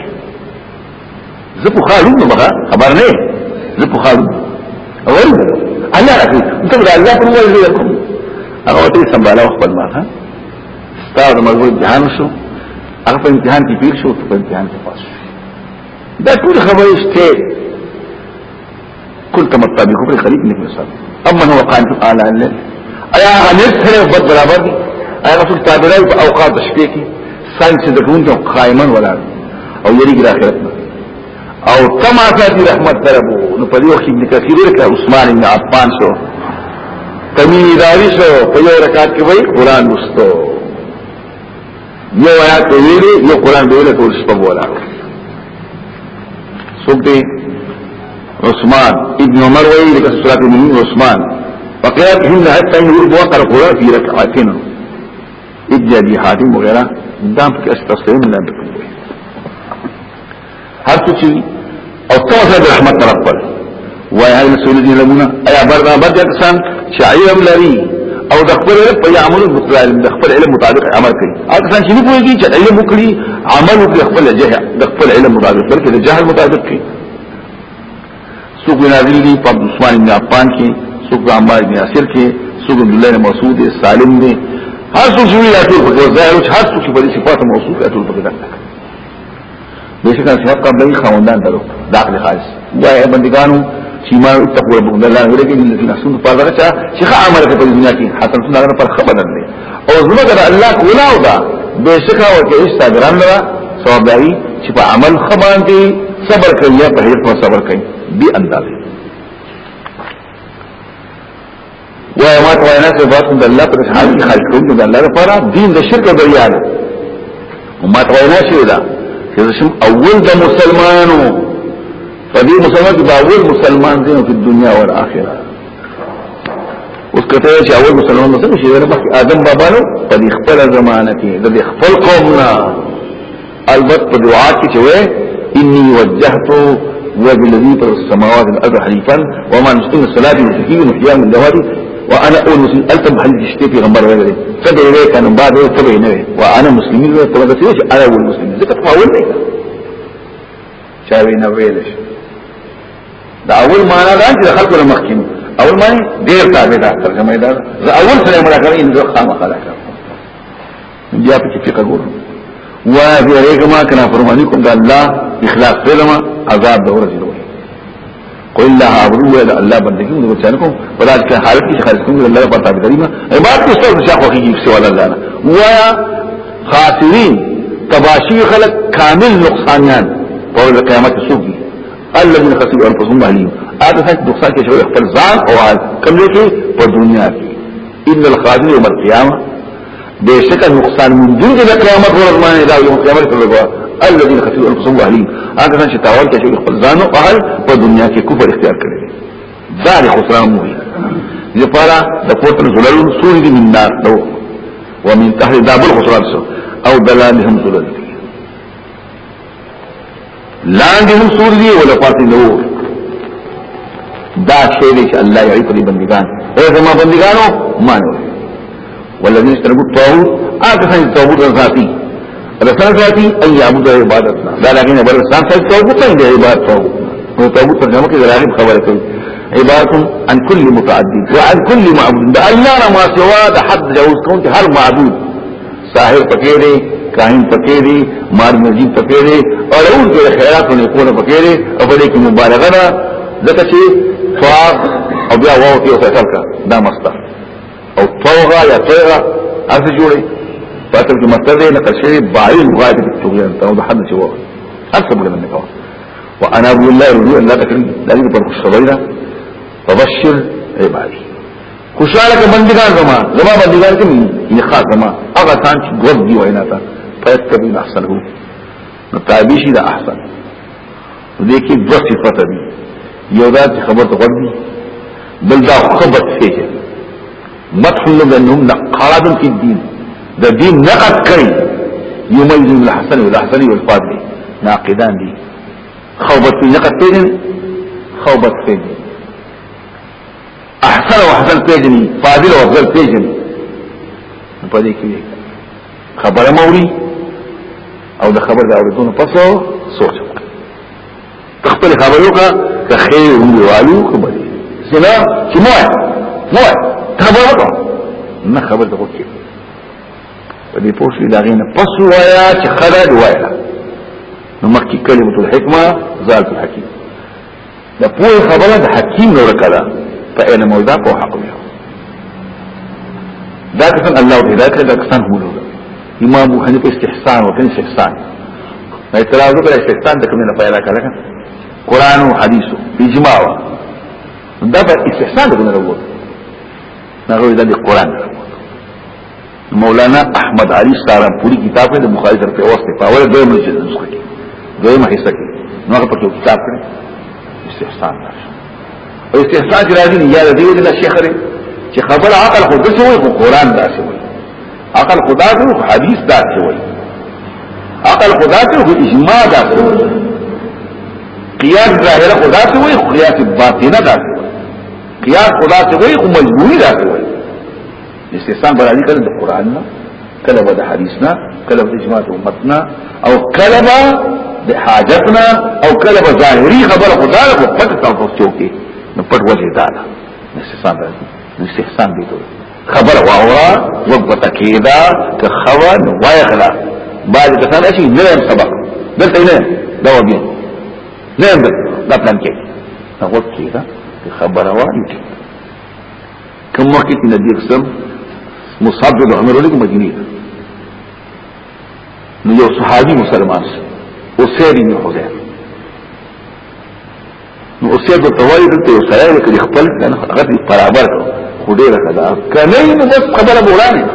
زه په خالو نو مغه خبر نه زه په خالو اول الله راکې ته دا الله په وایي لكم هغه ته سمباله خپل ما ها ستاسو مغرب ځان شو هغه په امتحان کې پیر شو په امتحان کې پاس شو دا ټول خبرې شته كل تمتع بكفر خليل من الإسلام أما هو قانت آلاء الليل ایا غنیت سره بد برابر دي ایا رسول تابعای په اوقات شپې کې ساينس د ګوندو قائمن ولاړ او یریږي آخرت او کما فاتي رحمت دربو نو په یو کې د کثیر کې عثمان بن عفان شو تمیداری شو په یو رکعت کې وای قران مستو یو آیات ویلي یو قران ویلي ټول شپه ولاړ سوګ عثمان ابن عمر ويلك صلاة من عثمان وقياتهن حتى انه وقر قراء في ركعتين اجا بي حاتم وغيره دام فك استسلم لا بكوي هر کچی او توسه برحمت طرف پر وای هاي مسؤولین لمونه ایا بردا بد کسان چې علم لري او د خپل علم په عمل د علم د خپل علم مطابق عمل کوي هغه کسان چې نه پوهیږي چې علم وکړي عمل وکړي خپل جهه د خپل علم مطابق بلکې د جهل مطابق کوي سوق نازل دي په عثمان بن عفان کې سوق عمار بن یاسر کې سوق عبد الله مسعود سالم دي هر څو چې یا ټول په ځای او هر څو چې په صفات موصوف ټول په ځای بشکره صفات قبل خوندان درو داخل خالص دا بندګانو چې ما تقوى رب الله ورګي چې نحسن په هغه چې ښه عمل په دنیا کې حسن څنګه پر خبر نه او زموږ الله کولا او دا بشکره ورته انستګرام درا ثواب دی چې په عمل خبان دي صبر کوي په هیڅ صبر کوي باندازه و ما ته نه څه باسم د الله پر حال کې خلق کوم د الله لپاره دین د شرک او د ریال ما ته نه چې شم اول د مسلمانانو په مسلمان کې اول مسلمان دي په دنیا او آخرت اوس کته چې اول مسلمان مسلمان شي ورته مخکې ادم بابا نو په دې خپل زمانه کې د خپل قوم نه البته دعا کې چې اني وجهتو وفي الذي يطرق السماوات الأرض حنيفا وما نسقين الصلاة والتكيب محيا من دواري وأنا أول مسلم ألتم حديث اشتي في غنبار ويغري فدر إليه كان بعد تبعي نوي وأنا مسلمين ويتبع سيوش أنا أول مسلمين ذكا تقوى أول ليك شاوي لش دا أول معنى دا أنت دا ولا مخكين أول معنى دير تابع دا ترجمة دا دا أول سنة ملاكرين ذو خام خلاكا من په کې فقہ ګورم وفي ما كنا فرمانيكم دا الله اخلاق فلما عذاب دور جلوه قل لا عبرو ولا الله بندگی موږ بچانکم ولاد که حالك إيش خالص کوم الله په تابع عبادت کې څو شاخ وکي سوال ولا الله و خاسرین خلق كامل نقصانيان نقصانیان په السوق دي الذين خسروا انفسهم عليهم هذا څه نقصان کې شوی خپل ځان او کمزوري په دنیا کې ان الخاسرین يوم القيامه بشك نقصان من دون الى قيامت ورزمان الى يوم القيامة تبقى الذين خسروا انفسهم واهلهم هغه چې تاوان کې شي خپل ځان او اهل په دنیا کې کفر اختیار کړی دا خسران مو دي لپاره د پورته زلل سور دي من نار دو ومن تحت باب الخسران سو او دلالهم زلل لاندهم سور دي ولا پاتې نو دا شی چې الله یې په بندگان اے زمو بندگانو مانو والذین اشتربوا الطاغوت آکه څنګه توبوت ساتي رسان ساتي ان يعبد عبادتنا دا لكن بل رسان ساتي توبوت څنګه عبادت توبوت نو توبوت ترجمه کې غراغب خبره کوي عبادت عن كل متعدي وعن كل معبود دا الله ما سوا د حد جوز کون چې هر معبود ساحر پکې دی کاہن پکې دی مار مسجد پکې دی او اون کې خیرات نه کول پکې دی او بلې کې مبارکه ده ځکه چې فاق او بیا واو کې وصل کا دا مصدر طوغه یا طیغه ارته جوړي فاتل کی مطلب یې نقل شوی باعث غایب الطغیان ته وضح حد ارس بگن من نكوا وانا ابو الله رجوع لا تكن لاني بر خشرينا فبشر إيه عبادي خوشالك بندگان زمان زما بندگان کې نخا زما هغه سان چې ګور دی وینا تا کبین احسن ہو نتابیشی دا احسن دیکھیں کې دو صفات دي یو دا خبر ته ور دي بل دا خبر څه مدخل بانهم نقاد في الدين ده دين نقد كري يميز الحسن والحسن والفاضل ناقدان دي خوبت في نقد فيجن خوبت فيجن احسن واحسن فيجن فاضل وافضل فيجن نپدې کې خبره موري او د خبر د اوریدونو پسو سوچ تخپل خبرو کا که خیر هم دیوالو که بلی سنا چی موه موه خبر وکړه نه خبر ته وکړي په دې پوښتنه دا غینه پس وایا چې خلل وایا نو مکه کلمه الحکمه زال الحکیم دا پوهه خبره د حکیم نور کړه په علم او ذاق او حق مې دا کسان الله ته هدایت کړه دا کسان هو له امام ابو حنیفه استحسان او کنه استحسان دا اعتراض وکړه استحسان د کوم نه پیدا کړه قرآن او حدیث اجماع دا په استحسان د کوم نه وروه هغه د قران مولانا احمد علي سارنپوري کتاب د بخاري تر په واسطه په اول دوه مجلس نسخه کې دوه حصہ کې نو هغه په کتاب کې استحسان راځي او استحسان چې راځي یا د دې د شیخ لري چې خبر عقل خو دسه وي خو قران داسې وي عقل خدا دې حدیث داسې وي عقل خدا دې اجماع داسې وي قياس ظاهره خدا دې وي قياس باطنه داسې وي قياس خدا دې وي خو مجبوري داسې وي استثناء برادي کله د قران نه کله به د حدیث نه کله به اجماع امت نه او کله به د حاجت نه او کله به ظاهري خبره خدا له پټ تاسو کې نو پټ وځي دا نه استثناء برادي استثناء دي ته خبر واورا وقت تکیدا که خوا نو وایغلا بعد کسان اشي نرم سبق دلته نه دا وبیا نرم دا پلان کې هغه کیدا خبره وایي کوم وخت کې ندیر سم مصعب د عمر له مدینه نو یو صحابي مسلمان او سیر بن حذیف نو اوسیر د توای د ته سره کې خپل نه هغه برابر خډه راکړه کنه نو بس خبره وړاندې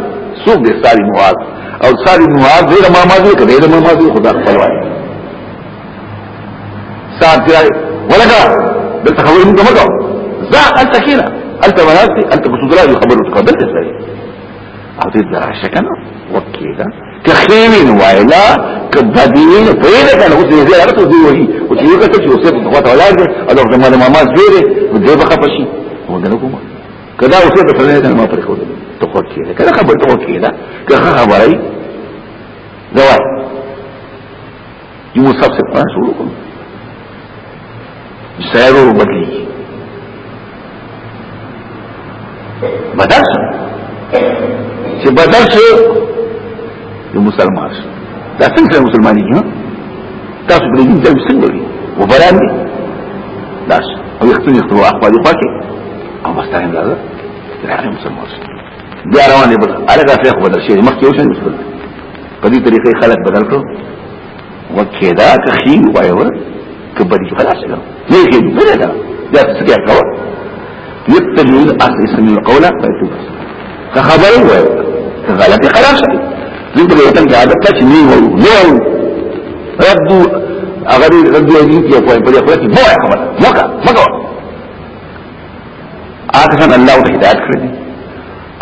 سوق د ساری مواد او ساری مواد دغه ما ما دې کړه دغه ما ما دې خدا خپل وای سات جاي ولګه د تخویر موږ مګو ځه انت کینا انت مناسي انت بتدرا خبره تقدمت سره او دې دراشه کنه وکی دا که خیوین وایلا که بدین پیدا کنه اوس دې زیارت دی وی او چې یو کته چې اوسه په خواته ولاړ دی او د مال ماما زیره دې به خپشي و دې کومه کدا اوسه په فلنه ده ما پر خو ته خو کې کدا خبر ته کې دا که خبرای زوال یو سب سے پاس شروع کوم سیرو بدلی بدل چې بدل شو یو مسلمان شو دا څنګه مسلمانۍ ها تاسو پرې دې څنګه وي وبران دي داس او یختون یختو اخبار یو پکې او مستعین دا راغی مسلمان شو بیا روان دی بدل الګا فیخ بدل شي مخکې وشن مسلمان په دې طریقې خلق بدل کړو وکیدا کخی وایو کبدې خلاص کړو نه کې نه دا دا څه کوي يتبعون اصل اسم القول فيتوب كخبر ويتوب غلطي خلاص دي دې وطن کې عادت چې نه وي نو رد اگر رد دې کې کوی په دې خپل کې وای خبر وکا وکا آکسن الله ته هدایت کړی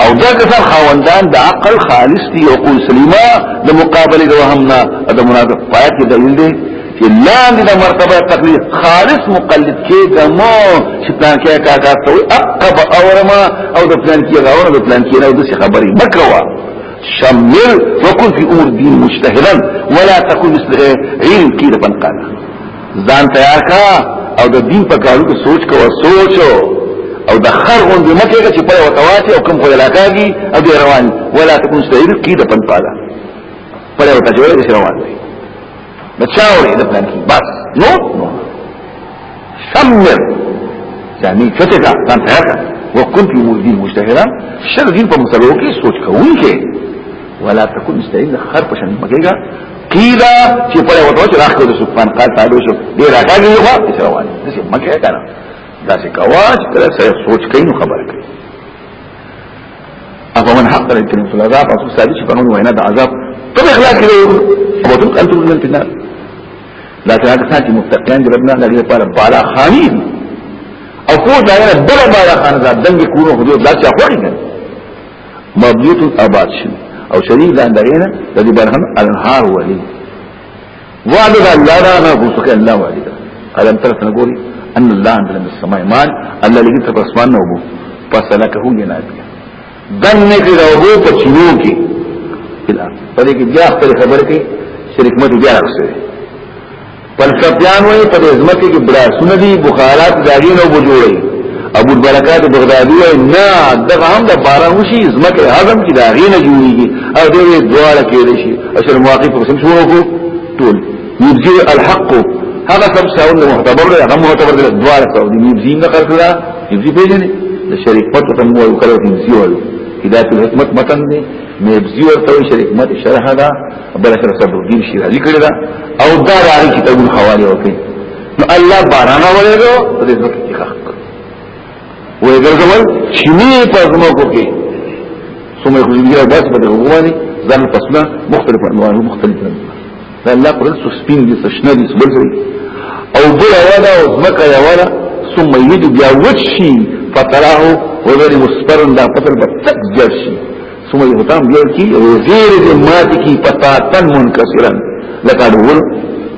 او دا کسان خاوندان د عقل خالص دي او قول سلیمه د مقابله د وهمنا د منافق پات کې دلیل دی چې لاندې د مرتبه تقلید خالص مقلد کې ګمو چې پلان کې کاکا ته وي اقب اورما او د پلان کې غوړ د پلان کې نه د څه خبرې مکروا شمل وكن في امور دين مجتهدا ولا تكن مثل علم كده بنقانا ځان تیار کا او د دین په کارو کې سوچ کوه سوچو او د خر غوند مکه چې په وتواتي او کوم خلکاږي او دی روان ولا تكون مستعد کی د پنځه پر وتجوړ روان دی بتشاوري ده بلانكي بس نو نو شمر يعني فتكا كان فيها وكن في مولدين مشتهرا الشر دين په مسلو کې سوچ کوون کې ولا تكون مستعين خر په شان مګيګا قيلا چې په یو ډول راخو د سبحان قال تعالو شو دې راګي خو څه روان دي چې مګه کنه دا چې کواج تر سره سوچ کوي نو خبره کوي اپا من حق للكلمة العذاب اصول سادش فنون وعناد عذاب طب اخلاق كده يقول ابو تلك انتم من النار دا چې هغه ساتي متقین د ربنا د لپاره بالا خانی او کو دا نه بل بالا خان دا دنګ کورو حدود دا چې اخوړي نه مبیوت آباد شي او شریف دا درینه د دې برهم انهار ولي وعد الله دا نه غوسک الله ولي الم تر څنګه ګوري ان الله انزل من السماء ماء الله لګي ته اسمان نه وبو پس لکه جناب دنه کې راوبو په چینو کې بلا په دې کې بیا خپل خبره کې شرک مته بیا راځي فلسفیان وای په عظمت کې بلا سندي بخارات داګین او بجوړي ابو البرکات بغدادي وای نه دغه هم د باراوشي عظمت اعظم کې داګین جوړيږي او دې دواړه کې لشي اشر مواقف قسم شروع کو ټول يبجي الحق هذا سب ساون معتبر له هغه معتبر له دواړه سعودي يبجي نه قرطلا يبجي بيجنه د شریک پټ ته مو یو کلو يبجي ولو هدایت الحکمت متن دی مبزی ورته شریک مت شرح دا بل شرح صدر الدین شیرازی کړی دا او دا راغی چې تبون حواله وکړي نو الله باران اورېدو په دې ځکه چې خخ وې ګرځول چې نه پزما کوکي سمه خو دې بس په غوانی ځان پسنه مختلف انواع مختلف دا الله پر څو سپین دي شنه دي سبل او بل ولا او مکه یا ولا ثم يجد بیا وشي فتراه وغير مصبر دا پتر بتک جرشي ثم يغتام بیا کی وزیر دې مات کی پتاتن منکسرن لکه ډول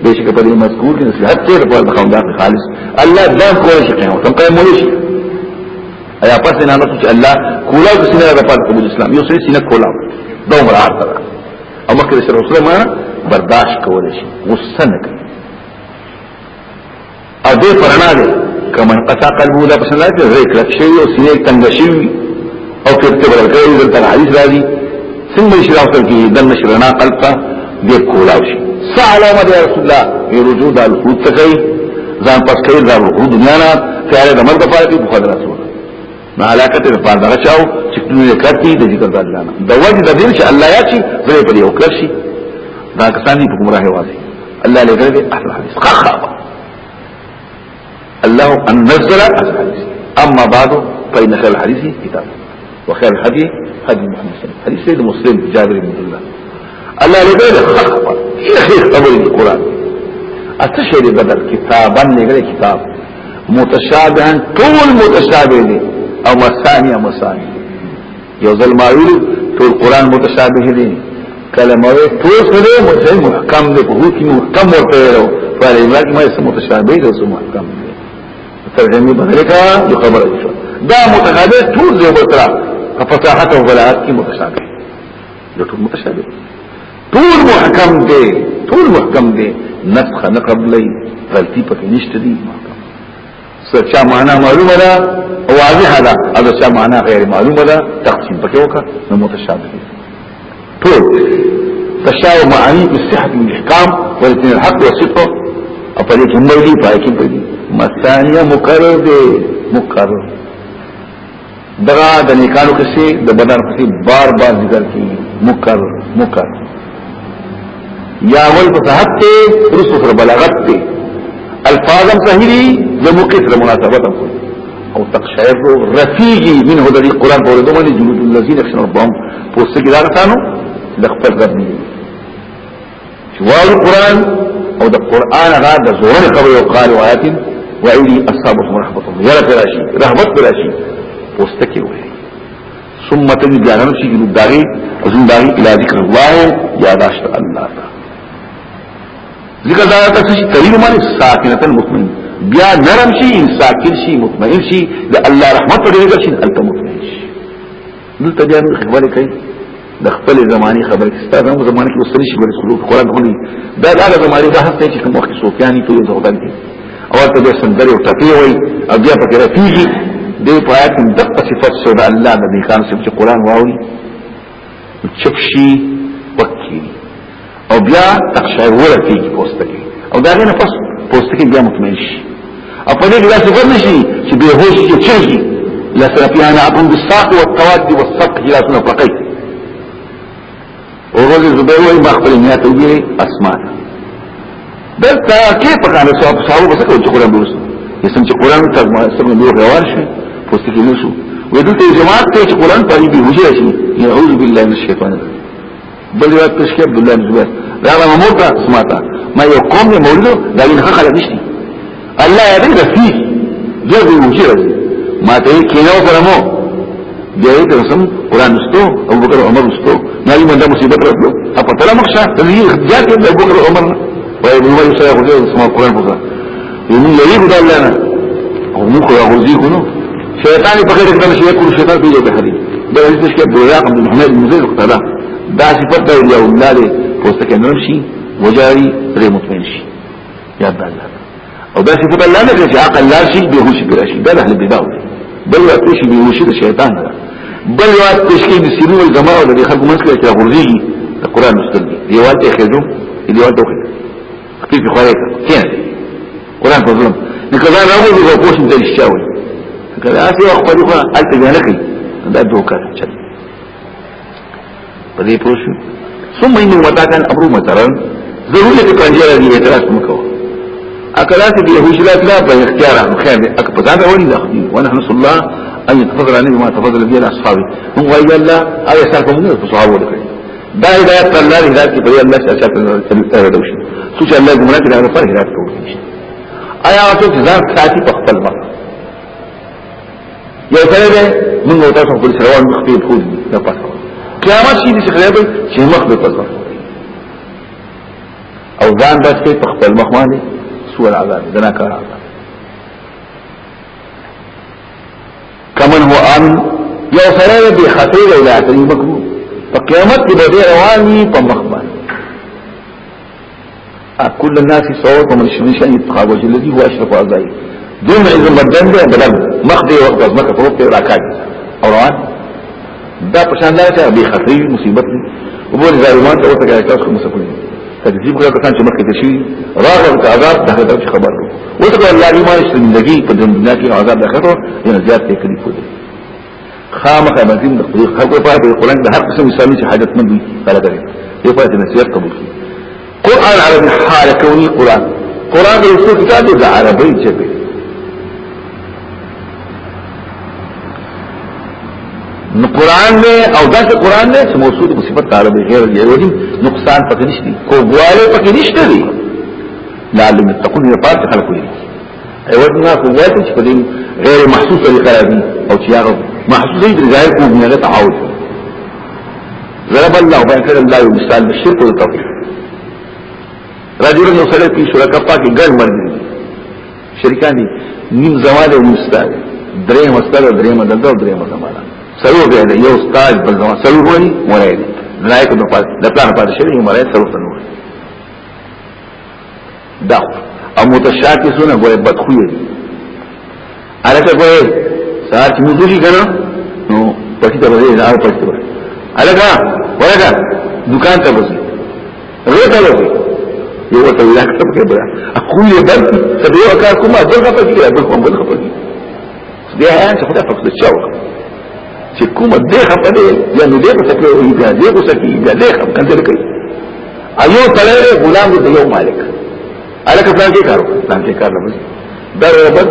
بشک په دې مذکور کې نصيحت ته په د قوم داخل خالص الله دا کول شي قیامت هم قیامت شي ایا پس نه نو چې الله کولا د سینه د پات قبول اسلام یو سینه کولا دا عمر ارته او مکه سره رسول ما برداشت کول شي غصه نه کوي او دې پرانا دې کمن قطع قلبو دا پسند راځي ریک لک شي او سینه تنگ شي او کته برکې د حدیث راځي څنګه شي راوتل کې دنه شرنا قلب ته دې کولاو شي سعلو مد یا رسول الله ای إيه رجوع دا الخروج تکی ځان پس کوي دا الخروج دنیا نه فعل د مرد فارق په خدای رسول ما علاقه د پاره دا چاو چې نو کړتي د ذکر د الله نه د وجه د دین چې الله یا چې زه په یو کړشي دا کسانی په گمراه واسي الله له غره اهل حدیث خخاب الله ان نزل اما بعد فان خير الحديث كتاب وخير الحديث حديث محمد صلى الله عليه وسلم حديث سيد مسلم جابر بن عبد الله الله لګره حق شیخ خبرې قران اته شی دې بدل کتابا لګره کتاب متشابها ټول متشابه دي او مسانی مسانی یو ځل معلوم ټول قران متشابه دي کلمه ټول سره متشابه محکم دي په هوتی محکم ورته ورو فالې لکه ما اسمه متشابه دي او محکم دي ترجمه بدل کا یو خبره شو دا متشابه ټول زوبترا په فصاحت او بلاغت کې متشابه دي ټول متشابه دي ټول محکم دی ټول محکم دی نفخ نه قبلې غلطي پکې نشته دی سچا معنا معلومه ده واضحه ده او سچا معنا غیر معلومه ده تقسیم پکې وکړه نو متشابه دي ټول تشاو معانی بالصحة من الحكام والاثنين الحق والصدق اپنے کمبر دی پائے کمبر دی مثانیہ مقرر دے مقرر دغا دنکانو کسی دبنار کسی بار بار ذکر کی مقرر مقرر یا اول فصاحت تے رسو سر بلاغت تے الفاظم صحیلی زموقت لمناسبتم او تقشعر رفیقی منه دا دی قرآن پوردو منی جنود اللذین اخشن ربهم پوستکی دارتانو لقبل رب نیو شوال القرآن او دا قرآن را دا زورن قبل وقال وآیات وعیلی اصابتهم رحمتهم یرا پراشی رحمت پراشی پوستکی ہوئے ثم تجد بیانانو سی جنود داغی ازن داغی الى ذکر اللہ یاداشت اللہ تا ذکر دا تاسو چې کریم باندې ساکنتن مطمئن بیا نرم شي ساکن شي مطمئن شي د الله رحمت پر دې شي دلته مطمئن شي دلته بیا موږ خبرې کوي د خپل زماني خبرې ستاسو زمو زماني کې وسري شي بل سلوک قرآن هني دا دا زماني دا هسته چې کوم وخت سوفیاني ټول زغدان دي او ته به سندري او ټپي وي او بیا په کې راځي دې په آیات دقه صفات سو د الله د دې خان چې قرآن واوري چپشي پکې او بیا تقشعر ورکیږي پوستکی او دا غنه پس پوستکی بیا مطمئن شي او په دې کې تاسو ګورئ شي چې به هوش کې چیږي لسره بیا نه عبد الساق والتواد والسق جلاسنا فقي او روز زبیر وای مخبل نه ته ویلي اسمان بل تا کې په کانه سو په شاو بس کو چې قران بوس یسم چې قران ته سم نور غوار شي پوستکی نشو وې دلته جماعت ته چې قران پاري به وځي شي نعوذ بالله من الشیطان الرجیم بل یو تشکیب کې عبد الله زبیر را محمود کا سماتا ما یو قوم نه مولود دا نه خلک نشتی الله یې دې رفي دغه وجره ما ته کینو فرمو دې ته سم قران استو ابو بکر عمر استو نه یې منده مصیبت راغلو اپا تل مخشه دې ځات ابو بکر عمر وای ابو بکر سره غوډه سم قران په یوه یې ګډه لانا او نو خو غوځي کو نو شیطان په غیر کله شي شیطان په دې حدیث دا هیڅ کې بوراق بن محمد مزيد اقتداه دا صفت دا اولیاء الله دی پوستکی نرم شي وجاري پرې مطمئن شي یاد الله او دا صفت الله نه چې عقل لا شي به هوش پر شي دا اهل بدع بل وقت شي به هوش شیطان دا بل وقت شي د سینو الجماع د خلکو منځ کې غورځي د قران مستند دی والته خېجو دی والته خېجو خپل په خوایې کین قران په ظلم نکدا راوږي په کوشن ته شاوي کله اسې خپل خو الته جنکی دا دوکه چل په دې پوه شو ثم ان ابرو امر مثلا ضروري ته پنځه راځي اعتراض مکو اکلاس دي هوشلات لا په اختیار مخامه اکبر دا ولي اخدي ونحن صلى الله ان يتفضل عليه ما تفضل به الاصحاب هم غير الله اي سالكم من الصحابه وكذا دا هدایت پر لار هدایت کی الله شاشه پر دوش سوچ الله ګمرا کې هغه پر هدایت کوي آیا تاسو ځان ساتي په خپل مخ یو موږ تاسو نه قیامت شي چې خدای به چې مخ به پزما او ځان بس کې په خپل مخ باندې سوال عذاب دنا کار عذاب کمن هو امن یو سره به خطر او لا تلمکو په قیامت کې به رواني په مخ باندې كل الناس صور ومن شمن شأن يتخاب وجه الذي هو أشرف وأزاي دون عزم بدن ده بلد مخدي وقت مكة فوق راكاج أو روان دا پرشان دا چې به خطرې مصیبت او به ظالمان ته ورته کاټ خو مسکول تدریب کړه کسان چې مخکې تشي راغله د عذاب د هغه چې خبر وو او ته الله دې ما ژوندۍ په دنیا کې عذاب د خطر یا زیات ته کړی کو خامخ باندې د خپل خلق په قرآن د هر قسم مثال چې حاجت مند وي فلا کوي یو پاتې نصیحت قبول کړي قرآن عربي حال كوني قرآن قرآن يسوع كتابه ده عربي جبه نو قران دې او دا قران دې چې موصول مصیبت تعالی به غیر دی ودی نقصان پکې نشته کوګواله پکې نشته دی لعلهم يتقون یا پات خلق دي ایوځنا کوګواله چې پدې غیر محسوسه لقرار دي او چې هغه محسوسه دې ظاهر کو بنغه تعاوض ضرب الله بكر الله مثال بالشرك والتوحيد رجل مصلي في شركاء پاکي ګل مرګ شریکان دي نیم زمانه مستعد درې مستعد درې مدد درې مدد سلو بیا دی یو استاد بل نو سلو وای مولای دی لایک نو پات د پلان پات شری مولای سلو تنو دا او متشاکسونه ګوره بدخوی دي الکه ګوره سار چې مزوري کنه نو پټی ته ورځي نه پټی ته الکه ورګه دکان ته وځي روته وځي یو ته لاک ته کې بره خو یې بل څه یو کار کومه دغه پکې دغه کومه دغه پکې دې هان څه خدای پکې چاوه چې کومه دې خپلې یا نو دې په سکه او دې دې کو سکی دې خپل کنه کوي ایو تړې غلام دې یو مالک الکه پلان کې کارو پلان کې کار لمس دربد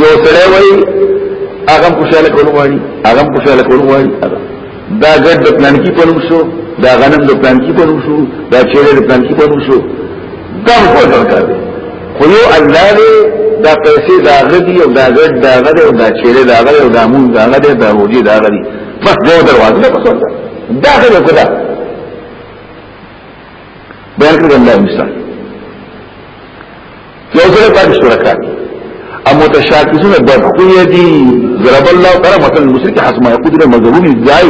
یو سره وای اغم خوشاله کول وای اغم خوشاله کول وای دا ګډ د پلان کې پلو شو دا غنم د پلان کې پلو شو دا چیرې د پلان کې پلو شو دا په کار کوي خلو الله دې دا پیسې دا غدي او دا غد دا غد او دا چیرې دا غد او دا مون دا غد دا هوجي دا غدي بس دې دروازه ده بس داخل وکړه بیان کړل الله مثال یو سره پاتې شرکا اما تشاکسون بدقوية دي ضرب الله قرمة المسرك حسب ما يقول لهم مظلوم ازاي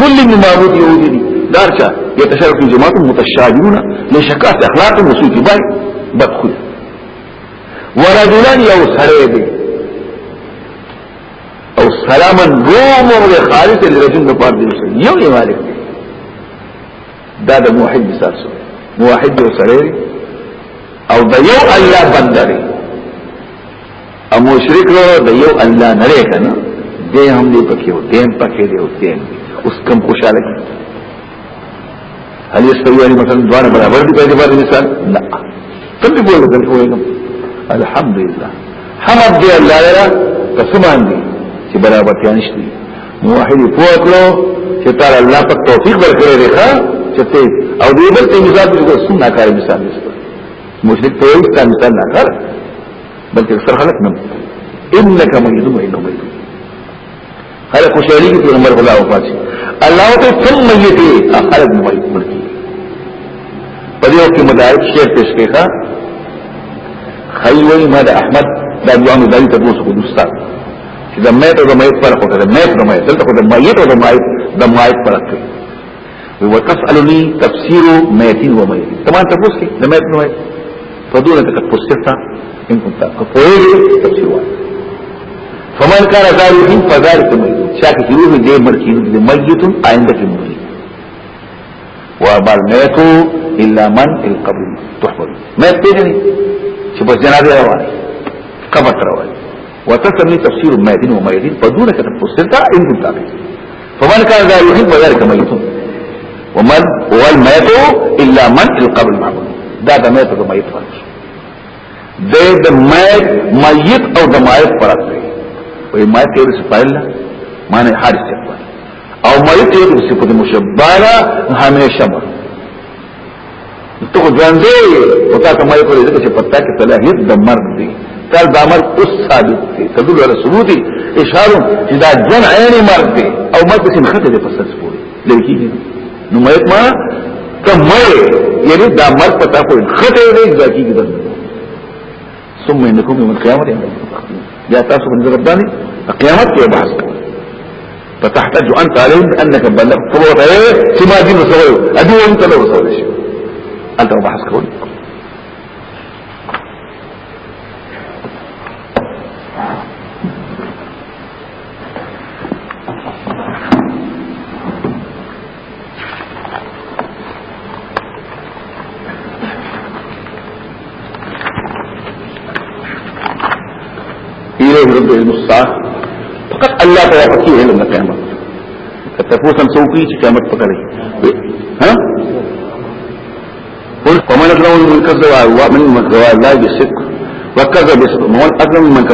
كل من معبود يهودي دي دارشا يتشارك في جماعة متشاجرون لشكاة اخلاق وسوء باي بدقوية ورجلن یو سره دی او سلامن روم او خالص لرجل په پاره دی یو یې مالک دی دا د موحد مثال سره موحد یو سره او د یو الله بندري او مشرک له د یو الله نه لري کنه دې هم دې پکې و دې هم پکې دې او دې اوس کم خوشاله کی هل یستوی مثلا دوار برابر دی په دې باندې مثال لا تم دې بوله کنه الحمدلله حمد دی الله لرا قسمان دی چې برابر یې نشته موحد پوکلو چې تعالی الله په توفیق ورکړي ریخه چې ته او دې بل ته مثال دې سننا کار مثال دې مشرک په یو ځان مثال نه کار بلکې سره خلق نه انك ميت وانه ميت هر خوشالي کې پیغمبر الله وفات شي الله ته ثم ميت اخرج ميت مرتي په دې کې مدارک شعر پیش کړه خیل وی ما د احمد دا دوانو دای ته اوس کو دوستا چې د مېت او د مېت فرق وکړه د مېت د مېت دلته خو د مېت او د مېت د مېت فرق کوي وي وتسالني تفسير مېت و مېت تمام تاسو کې د مېت نو فدون تکفس کتا ان كنت فويل تفسير واحد فمن كان ذلك فذلك ميت شاك يروح دي مركين ميت عندك المريد وبل الا من القبول تحفظ مات تجري بس جنازه روانه قبر روانه وتسمي تفسير مائدين وميتين فدونك تفسرت ان كنت فمن كان ذا يحب وذلك ميت ومن والميت الا من القبر المعبود دا د ميت او ميت فرق دی د ميت ميت او د ميت فرق دی وي ميت یو صفه الله معنی حادثه او ميت یو صفه مشبهه همیشه مرد ته ځندې او تا کومه کولې چې پتا کې صلاحيت د مرګ دی کله د امر اوس ثابت دی تدل على ثبوت اشاره چې دا جن عین مرګ دی او مرګ څنګه خطه دی پسس پوری لکه نو مې ما کمه یعنی دا مرګ پتا کوی خطه دی ځکه کې دنه ثم انکم یوم القیامه یا تاسو من ربانی قیامت کې بحث کوي فتحتاج انت عليهم انك بلغت قوه ايه سما دي مسوي ادي انت لو سوي شيء أنت وبحث كوني إليه رد علم الساعة فقط الله توافقيه علم القيامة فتفوسا سوقي كامت فقري ها؟ فمن من من من كذب كذب كذب كذب على على على الله الله الله الله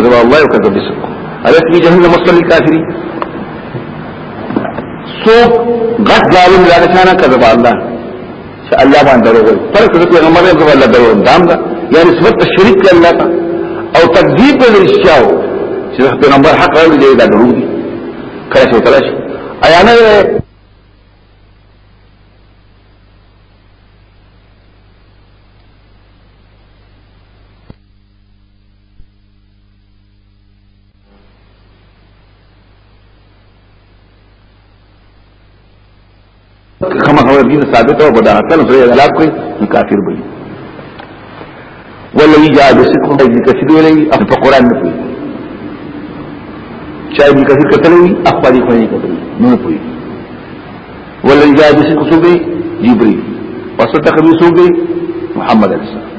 الله وكذب وكذب في جهنم للكافرين غد ظالم لا شاء بان دروغ فرق اللہ یا اور تقدیر خما خبر دین ثابت او بدا کل سره علاج کوي نو کافر بلی ولوی جاء بسکو دې کچې ویلې اف په قران نه پوي چا دې کچې کتلې اف په دې کوي کتلې نه پوي ولوی جاء بسکو سوبي جبريل واسطه کوي سوبي محمد عليه السلام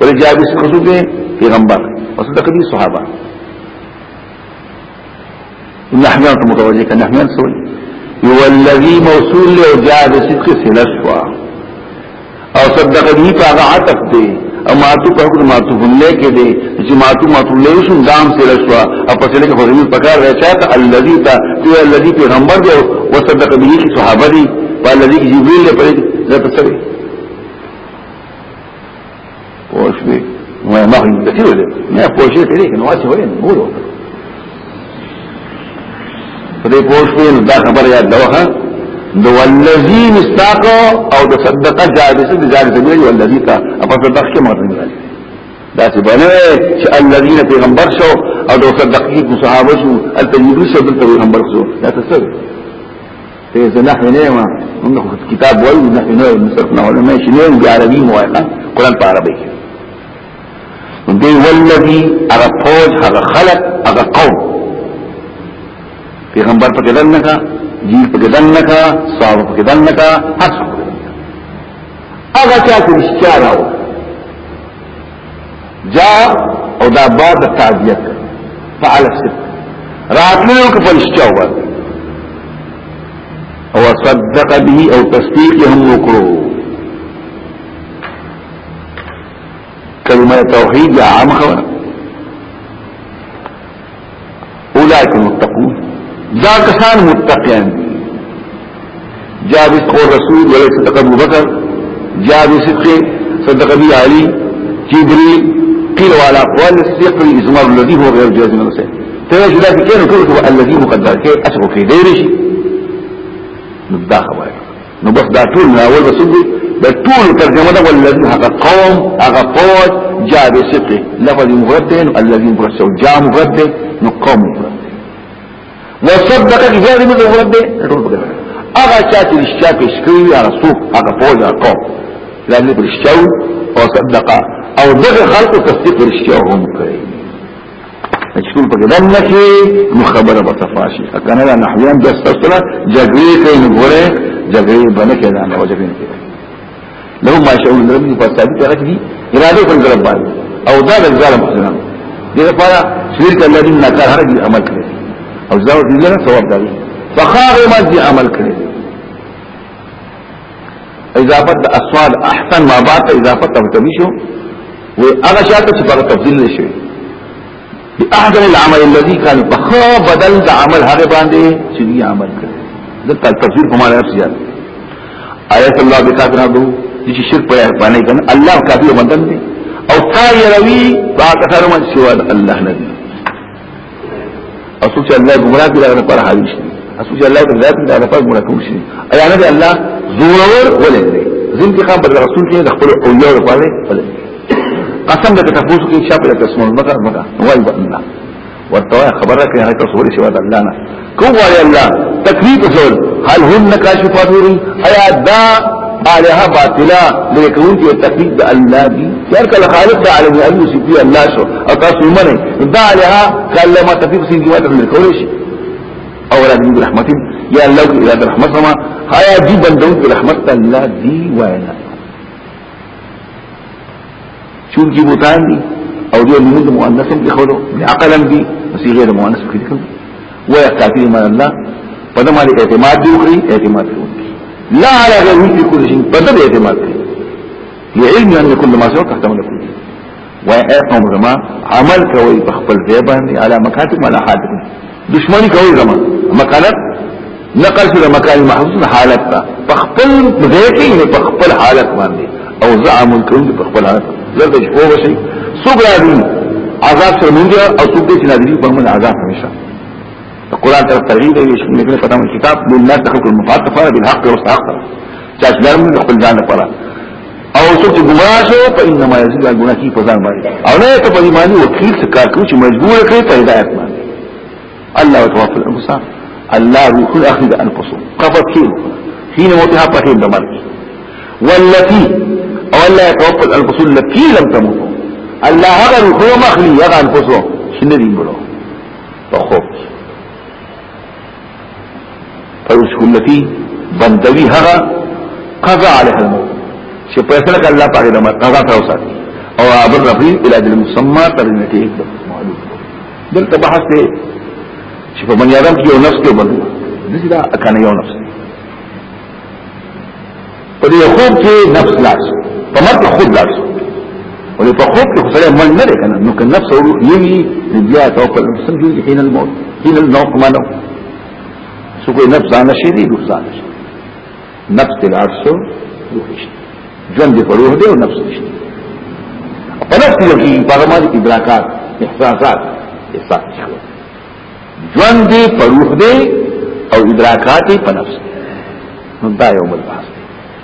ولوی جاء بسکو سوبي پیغمبر واسطه کوي صحابه نحن متوجه نحن سوي یو الذی موصول له جاد صدق سلسوا او صدق دې په هغه عتق دی او ماتو په حکم ماتو بنلې کې دی چې ماتو ماتو له شو دام سلسوا او په سلسله کې خوري په کار راځه الذی تا یو الذی پیغمبر دی او صدق دې کې صحابه دی او الذی جبرئیل له پرې زه په سره واش به ما ما هیڅ څه نه پوښتنه کوي نو څه وایي نو فدې پوښتنه دا خبر یاد دوه دو الذي مستاق او د صدقه جالسه د جالسه ویل الذي کا په صدقه مرته نه دا چې باندې چې الذين پیغمبر شو او د صدقه صحابه شو التجیدو شو د پیغمبر شو دا تسوي ته زه نه نه ما موږ کتاب وایو نه نه مصرف نه ولا ماشي نه په عربي موایقه قران په عربي کې دی والذي ارفوج هغه خلق هغه قوم پیغمبر پکې دن نکا جی پکې دن نکا صاحب پکې دن نکا هر څه هغه چا چې اشاره جا او دا باب تعزیت فعل الصدق راتلو کې فرشتہ و او صدق به او تصدیق هم وکړو کلمه توحید عام خبره اولئک المتقون دا کسان متقیان دي جابس قول رسول ولی صدق ابو بکر جابی صدق صدق بی علی جبریل قیل والا اقوال السیق لی ازمار اللذی هو غیر جاز من رسل تیوش دا فکر نکرتو اللذی مقدر که اشغو که دیرشی نبدا خبائر نو بس دا طول من اول بسود دا طول ترجمه دا والذی حقا قوم حقا قوت جابی صدق لفظ مفرد دین اللذی مفرد سو جا مفرد دین نو قوم مفرد وصدق کیږي موږ ورته ټول بګره هغه چا چې رښتیا پیش کوي یا رسول هغه په یا قوم لانه برښتو او صدق او دغه خلق تصدیق رښتیا هم کوي مشکول په دې نه کې مخبره بتفاشي کنه لا نحویان د استصلا جګړې کوي ګوره جګړې باندې کې نه او جګړې کوي لو ما شاءون ربي فصادق راکدي اراده کوي رب باندې او دا د ظالم حسنان دغه لپاره شرک الله دې نه کار هر عمل کوي او زاو دې لره ثواب دی فخار ما دې عمل کړی اضافت د اسوال احسن ما بعد اضافت ته تبي شو و هغه شاته چې په تفضیل نشي باحسن العمل الذي كان بخا بدل د عمل هغه باندې چې دې عمل کړی د تفضیل په معنا راځي آیت الله بکافر ابو چې شرک په باندې کنه الله کافر مندن دی او تا یې روي با کثر من سوا الله نه اصول چې الله ګمراه کړي هغه پر حاضر شي اصول چې الله ګمراه دې هغه پر ګمراه کړي انا دي الله زورور ولې دې زم کې خبر رسول کې د خپل اولیاء لپاره ولې قسم دې ته پوسو کې شاپ لك اسم المقر مقر وای الله ورته خبره کوي هغه رسول شي ود الله نه کوم وای الله تکلیف رسول هل هم نکاشفات اي دا آلها باطلا لیکن کی تقید دا اللہ دی چیر کل خالق دا عالم ایو سیدی اللہ شو او تاسو منه دا آلهة کلما تفیق سیدی وقت من الکولش اولا دیو برحمت یا اللہ کی اراد رحمت سما آیا دی بندون کی رحمت تا اللہ دی وینا چونکی بوتان دی او دیو نمود مؤنسم کی خودو عقلم دی وسی غیر مؤنسم کی دکم ویقتاتی امان اللہ پدمانی اعتماد دیو خری اعتماد دیو خری لا على غيره في كل شيء بدل اعتماد لعلم ان كل ما سوى تحت ملك وای قوم زما عمل کوي په خپل ځای باندې على مکاتب ولا حادث دشمنی کوي زما مقالت نقل شو مکان محفوظ حالت تا په خپل ځای کې په خپل حالت باندې او زعم کوم په خپل حالت زرد چې هو شي صبر عذاب سره مونږه او صبر چې نادری په من عذاب همیشه قران ته ترغیب دی چې موږ نه پدامو کتاب د الله تخلق المفاتفه بالحق والحق چې اسلام موږ خپل ځان لپاره او څوک چې ګمراه شو په انما یزيد الګناه کی په ځان باندې او نه ته په ایمانی وکیل څه کار کوي چې مجبور کړي ته هدایت باندې الله توفى الانفسام الله روح الاخذ انفسهم قفت كيلو حين موتها فهي دمرك والتي او الله يتوفى الانفسهم التي لم تموت الله هذا روح ما اخلي هذا انفسهم شنو دي بلو فخوف فیوسک اللتی بندوی هغا قضا علیه الموت چې پیسره ک الله پاک دمر قضا تر وساتي او ابن رفیع الى المسمى ترنتی معلوم دلته بحث دی چې په بنی آدم کې یو نفس کې بندو دغه دا اکانه یو نفس په دې خوب کې نفس لاس په مرګ خود لاس ولې په خوب کې خسره مړ نه کنه نو که نفس یوي بیا توکل سمجو حين الموت حين الموت ما نو سو کوئی نفس دانشی دی روح دانشی نفس تیل آٹھ سو روح اشتی جون دی پر روح دی و نفس اشتی پنف تیل کی پاغمانی ادراکات احساسات احساس شکل جون دی پر روح دی او ادراکات پنفس دی ندا یوم البحث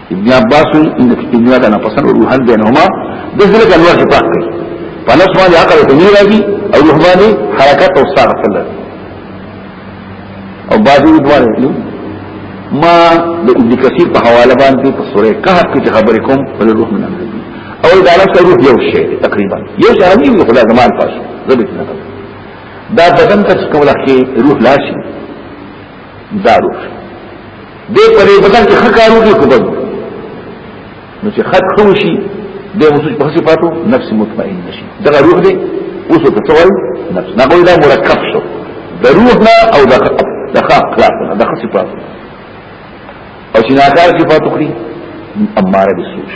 دی ابن عباس انک دنیا دا نفسن و روحن بینهما دزلک انوار شفاق کئی پنفس مانی عقل و تنیر آگی او روح مانی حرکت و ساغت اللہ دی او بعضی دواره لو ما د ابن کثیر په حواله باندې په سورې کهف کې خبرې کوم ول روح من امر او دا لاسه روح یو شی تقریبا یو شی هم یو خدای زمان پاس ضبط نه کړ دا بدن ته کومه کې روح لاشي دا روح دې پرې بدن کې خکارو کې کوبد نو چې خط خو شي د موسوج په صفاتو نفس مطمئن نشي دا روح دې اوس په تصور نفس نه دا مرکب شو د روح نه او د خط دخاق خلاص دخا صفات او چې ناکار صفات خوري اماره بالسوء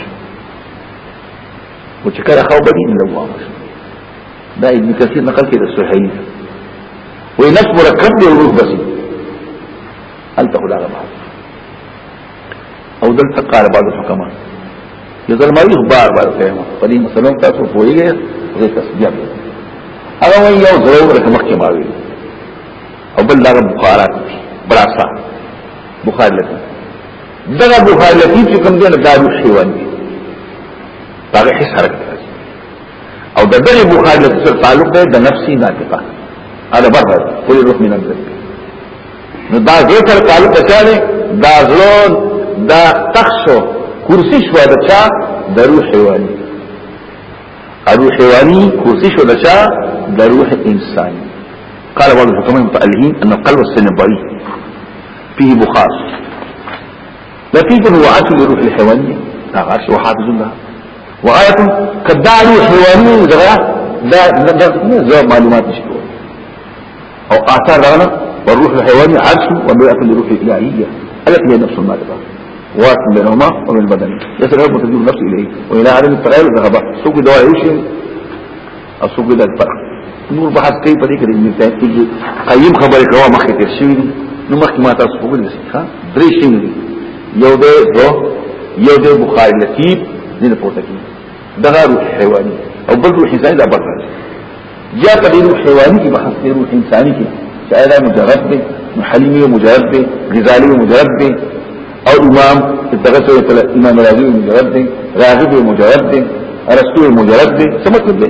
او چې کله خو بدین لوامه دا ابن کثیر نقل کړي د صحیح وي نفس مرکب دی ورو بس انت خدا غبا او دل تقار بعض الحكماء يزل مريض بار بار فهمه فدي مسلم تاسو پوي غي غي تسبيح هغه یو ضرورت مخکې ما ویل او بل دغه بخارات براسا بخار لتی دغه بخار لتی چې کوم دی دارو شیوان دی هغه هیڅ حرکت راځي او دغه بخار لتی سره تعلق دی د نفسي ناطقه هذا بره كل روح من الذکر نو دا ذکر تعلق بچاله دا زلون دا تخشو کرسی شو دا چا دا روح حیوانی روح حیوانی کرسی شو دا چا دا روح انسانی قال بعض الحكماء المتألهين أن القلب السنبري فيه بخار لطيف هو عاشق للروح الحيوانية لا عاش وحافظ لها وآية كدعى روح حيوانية زغاية لا لا لا معلومات مشكلة أو آثار لنا والروح الحيواني عرش ومرأة لروح الإلهية ألف هي نفس المادة واصل بينهما ومن البدن يصل هو تدين نفسه إليه وإلى عالم التغير ذهبا السوق ده يوشي السوق ده الفرق نور بحث کوي په دې کې د تحقیق کې قیم خبره کوا مخکې تیر شوی دي نو مخکې ما تاسو وګورئ ښه درې شي یو د روح یو د بخاری لطیف دین پورته کې دغه روح حیواني او بل روح انساني دا بحث یا په دې روح حیواني کې بحث دی روح انساني کې چې اېدا مجرد دی محلیمی و مجرد دی غزالی و مجرد دی او امام دغه امام راغب مجرد دی راغب مجرد دی ارسطو مجرد دی څه مطلب دی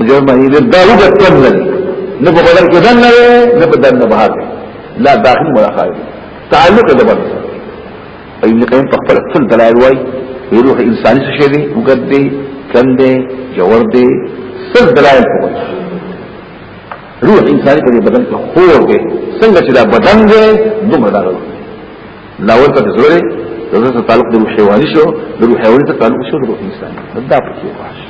مجرد باندې د داوود اتم نه نه په بدل کې دن نه نه په دن نه بهر لا داخل ولا خارج تعلق د بدن ابن قیم په خپل ټول دلایل وایي روح انساني څه شی دی وګد دی کم دی جوړ دی سل دلایل په روح انساني په بدن کې خور دی څنګه چې دا بدن دی دومره دا لاول ته زوره دغه تعلق د روح حیواني شو د روح حیواني ته تعلق شو د روح انساني دا په کې واشه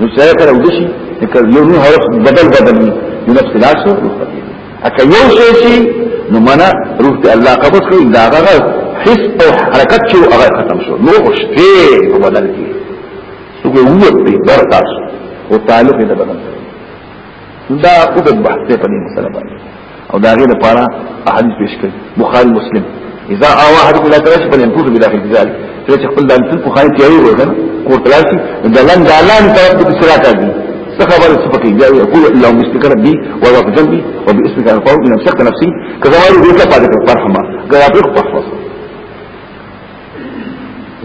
نو سره کړه ودشي کله یو نو حرف بدل بدل نو نفس لاس روح بدل اکه یو شی شي نو منا روح ته الله قبض کوي دا هغه حس او حرکت چې هغه ختم شو نو شته په بدل کې څنګه ووت دی برتاس او تعلق دې بدل دا خود بحث په دې مسله باندې او دا غیر لپاره احادیث پیش کړي بخاری مسلم اذا اوى احد الى درس فلينفذ بلا خلاف ذلك فليتقل ان تلك خالد يعيره کوټ راشي دلن دالان طرف ته سرا کا دي څه خبره څه پکې دی یو کول الله مستقر یقول اللهم استك ربي ولا ذنبي وباسمك ارفع من شق نفسي كزوار دي کا پاتې پرهما غیا په پخوس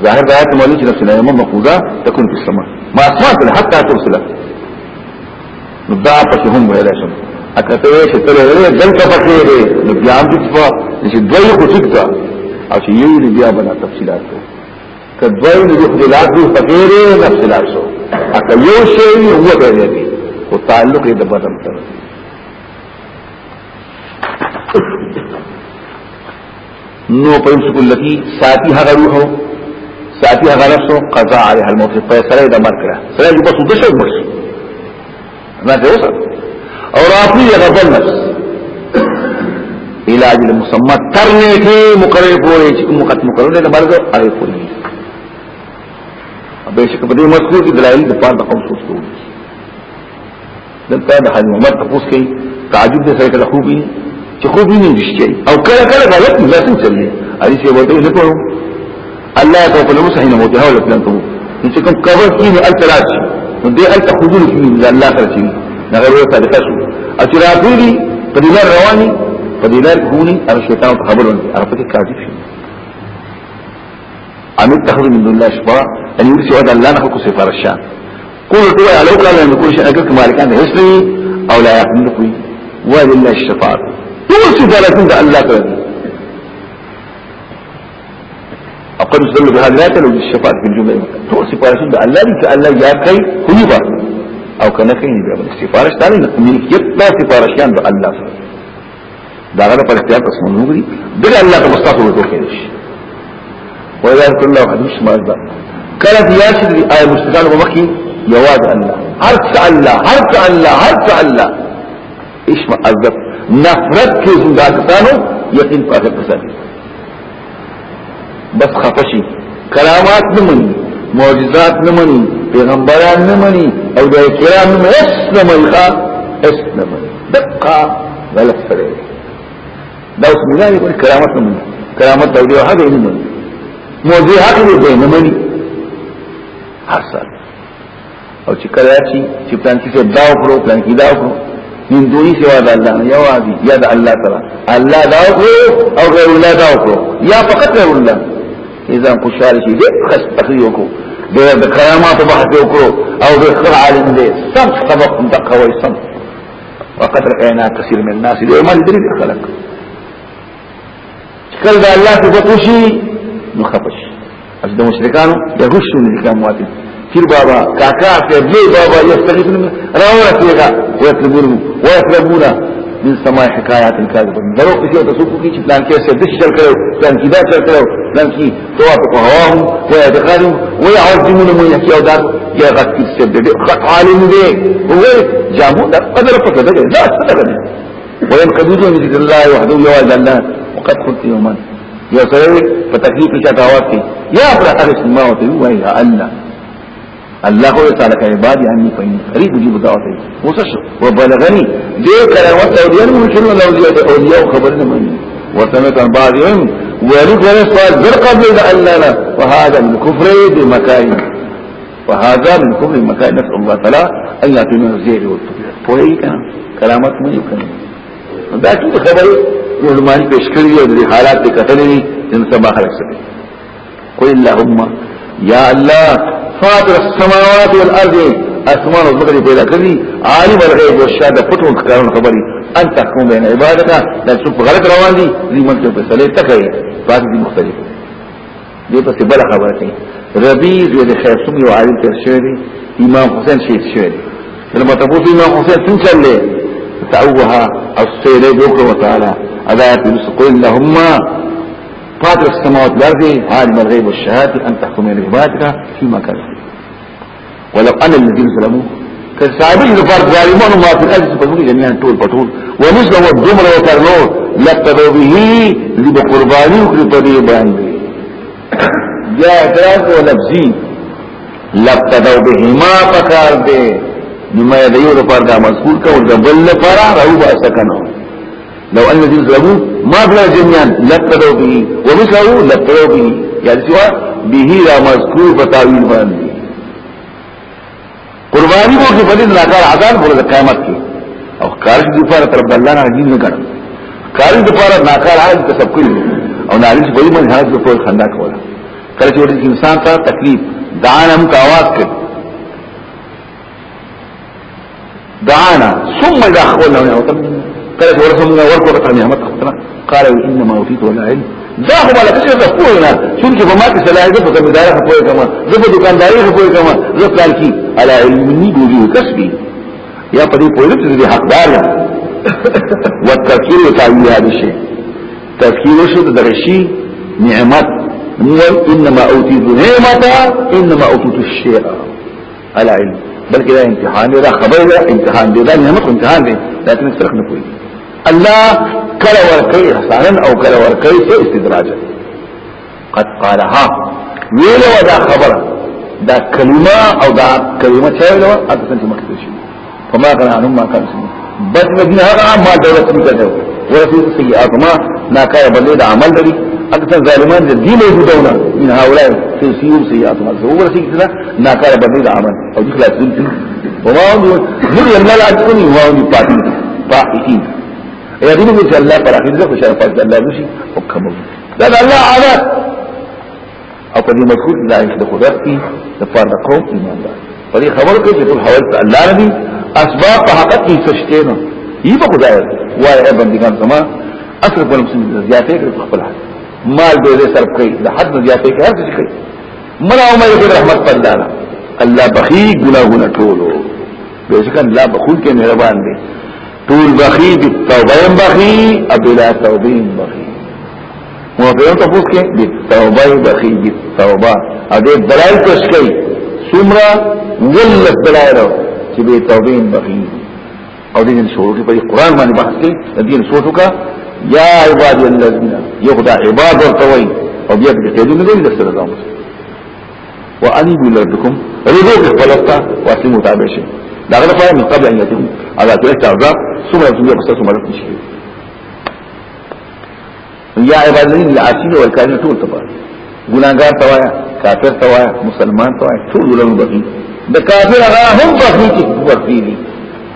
ظاهر دات مولي چې نفسنا يوم مقوزا تكون في السماء ما اسمعت حتى ترسل نبدا پکې هم ویلای شم اکته چې تل ویلې دل کا پکې دي نو بیا دې په چې دوی کوڅه او چې یو دې بیا بنا تفصيلات کوي کدوی د اختلاف دی فقیر نفس لاسو اکه یو شی هو به دی او تعلق د بدن سره نو پرمسک اللتی ساتی هغا روحو ساتی هغا نفسو قضا علیها الموت فیسره دا مر کرا سره جو بسو دشو مرشو نا تیوسا او راپنی غبل نفس علاج المسمت کرنے کے مقرر پورے چکم قتم کرنے دا مرگو آئے پوری بیشک په دې مسلو کې دلایل د پاره د قوم سوچو دلته د حضرت محمد تاسو کې تعجب دې سره کله خوبي چې خوبي نه دشتي او کله کله غلط مزاسم چلې علي سي وته نه کوو الله توفل مسحين موته او لن تمو چې کوم کور کې نه التراش نو دې الته خذون کې الله سره چي نغره صادقه شو او چې راځي په دې رواني په دې لار کوونی او شیطان خبرونه عرفت کاذب شي ام اتخذوا من دون الله شفاء ان يعني يرسي سواد ان لا نخلق الشام قولوا تبعي لو قالوا ان يكون شركك مالكان حسني او لا يحملكم الله الشفاء تقول سفارتين ده الله تعالى اقل استدلوا بها لا تلوج الشفاء في الجملة تقول سفارتين ده الله لك الله يا كي خيبا او كنكي نبيع سفارش تاني نقمينك يطلع سفارشان ده الله تعالى دا غره پر اختیار تاسو مونږ لري دغه الله ته مستحق ورته وإذا كنا وحديث مش أزدى كانت ياسر آية مستقال ومكي يواد الله هرت آه، الله هرت الله هرت الله ايش مالذة نفرد كيزم داكتانو يقين فاتح كسانو بس خفشي كلامات نمني معجزات نمني پیغمبران نمني او دا اکرام نمني اس نمني خا اس نمني دقا غلط فرئي دا اسم الله يقول كلامات نمني كلامات دا وديو نمني موزی حق دی نه مني اصل او چی کله چې چی پلانکی کې داو کرو پلانکی داو کرو من دوی سوا دا اللہ نا یو آدی یا دا اللہ ترا اللہ داو کرو او غیر اللہ داو کرو یا فقط غیر الله اذا چی شي دې خص کو دې دا کرامات بحثیو وکړو او د خر عالم دې سم سبق دقوي سم وقت رقینا کسیر من الناس دې دری دې خلق کله الله ته وکړي مخبش از دو مشرکانو یغشون الکامات تیر بابا کاکا ته دی بابا من راورا تیغا ويطلبون ويطلبون من سماع حکایات کاذبه دروغ کې او تاسو کې چې پلان کې څه دش چل کرو پلان کی دا چل کرو پلان کې توافق هواهم ويدخلوا ويعظمون من يحيى دار یا غت السبب دي خط عالم دی هو جامو دا قدر په دغه دا څه ده وينقذون من ذكر الله وحدو یوال الله وقد كنت یومان یا سره په تکلیف کې چاته आवाज کوي یا پر هغه سماو ته وایي الله الله هو تعالی کوي عباد یعنی په قریب دی بدعوت اوس شو وبلغني دې کړه او ته دې نو شنو لو دې او دې خبر نه مانی وسمعت بعضهم ويرد ورس ذر قبل الله لا وهذا من كفر بمكائن وهذا من كفر الله تعالى أن يعطينا الزير والطبيعة فهي كان كلامات ما يمكن دا ټول خبره علمان پیش کړی او د حالات ته کتلې نن سبا خلک شي قل اللهم یا الله فاطر السماوات والارض اسمان الذکر پیدا کړی عالم الغیب والشهاده پټو کارونه خبري انت تكون بين عبادك لا تشوف غلط روان دي دي منته په سلې تکي بعد دي مختلف دي په بل خبره کوي ربيع دې خیر سمي او عالم تر شوی امام حسین شهید شوی لما تبوت امام حسین څنګه چلې تعوها السيلي بوكر وتعالى أذات قل اللهم فاتر السماوات الأرض عالم الغيب والشهادة أن تحكم بين عبادك فيما كان فيه ولو أن الذين ظلموا كالصاحبين لفرد ظالمون ما في الأرض فهم جميعا طول بطول ونزلوا الدمر وكرنور لقدوا به لبقرباني وكرباني باني جاء اعتراض ولفظي لقدوا به ما فكار به مما يدعو لپاره دا مذکور کا او د بل لپاره راو با سکنو لو ان الذين ظلموا ما بلا جميعا لقدوا به ومثله لقدوا به يعني سوا به را مذکور بتاویل باندې قربانی کو کې بدل لاګار عذاب پر قیامت کې او کارج د لپاره تر بل نه عجیب نه کړ کارج د لپاره ناکار حال ته سب کوي او نالیس په دې باندې حالت په خندا کوله کله چې انسان ته تکلیف دانم کا आवाज کوي دعانا ثم إذا أخبرنا ونعمتنا قالت ورسولنا وركوا بطر نعمت أخبرنا قال إنما وفيت ولا علم ذاهب على كشف أخبرنا شنك كيف ما زفو زفة كمدارة خفوية كما زفو دكان داري خفوية كما زفة قال كي على علمني بوجيه كسبي يا طريق ويلت ذي حق داري والتفكير يتعوي هذا الشيء تفكير وشد درشي نعمت إنما أوتيت نعمتا إنما أوتيت الشيء على علم بلکې دا امتحان دی دا خبره ده امتحان دی دا نعمت امتحان دی لکه فرق نه کوي الله کله ورکړي احسان او کله ورکړي څه استدراج قد قالها ویل دا خبره دا کلمه او دا کلمه چې ویل او تاسو مخکې شي فما كان عنهم ما كان سمي بس مدينة هغا ما دولت مكتو ورسيط سيئات ما ناكاية بلد عمل دلي اكثر ظالمان دي موجودون من هؤلاء تسير سيئات ما هو رسيك تنا ناكار بني دا عمل او دي خلاص دون تنا وما هم هم يمنا لا تكوني وما هم يطاعتين طاعتين اي دين من الله براحين ذلك وشرفات الله نشي وكمل لأن الله عمل او قد يمكن الله إيه؟ يخلق ذاتي نفار نقوم ايمان الله فلي خبرك کې چې ټول حوالت الله نبی اسباب په حقیقت کې سشته نه یي په خدای وايي بندگان سما اصل په مسلمان زیاتې خپل حق مال دے دے سر کئی دا حد نزیاتے کے ہر چیز کئی منا عمر خود رحمت پر دانا اللہ بخی گناہ گناہ ٹھولو بے شکن اللہ بخون کے مہربان دے طول بخی بی توبین بخی ابلا توبین بخی موافقوں تو پوچھ کے بی توبین بخی بی توبہ ادھے دلائل کش کئی سمرا ولت دلائل رو چی بی توبین بخی اور دین شورو کی پر قرآن مانی بحث کی دین سوٹو کا یا عبادی الذین یو خدا عباد ورتوي او بیا دې ته دې نه دې سره ځم واني بلربکم رجوع خپلتا واسلموا تابع شي دا غره فای من قبل ان يتم على تلك عذاب ثم يزوج قصص ملك شي یا عباد الذین العاصین والکافرون ټول تبع ګناګار توایا کافر توایا مسلمان توایا ټول له بقي د کافر هغه هم بقي کې ورتي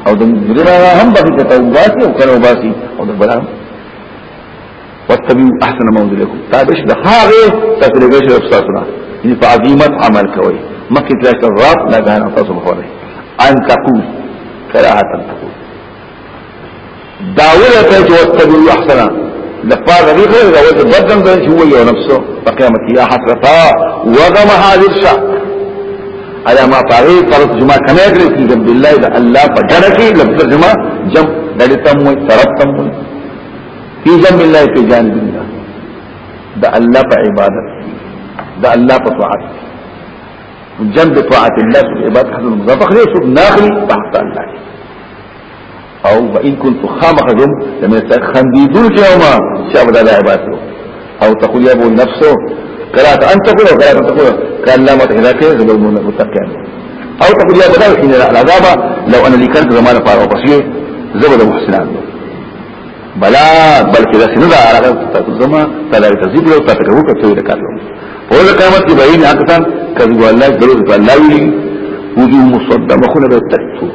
او د مجرم هغه هم بقي ته توباسي او کړه وباسي او د بلان واتبعوا احسن ما انزل لكم تابش د هغه تفریګه شرف تاسو نه دي په عظمت عمل کوي مکه تلک الرب لا غان تاسو بخوره ان تقول کراهه تقول داول ته واتبعوا احسن لپاره دې خو دا وځي بدن ته هو یو نفسه په قیامت یا حسرتا وغم حاضر شا ادا ما پاره پر جمعه کمه کړی چې عبد الله د الله په ډره کې لفظ جمعه جم دلتم و ترتم في ذم الله في جانب الله ده الله في عبادت ده الله په طاعت جنب طاعة الله في عبادة حسن مضافق ليه سب ناخلي تحت الله او وإن كنت خزم لما يستخنديدون كيوما شاب دا عبادته او تقول يا ابو نفسه قراءة انت تقول وقرات انت تقول قال لا ما تحذاك غلو المتقين او تقول يا بدل نفسه لو انا لي كنت زمان فارغ بصير زبدا محسنان بلا بلکې دا څنګه راغله تاسو زما تعالی تذیب له تاسو کوم څه دې کارو په دې قیامت کې به نه اکثر کذب الله درود په الله وی وجو مصدمه خو نه تکتو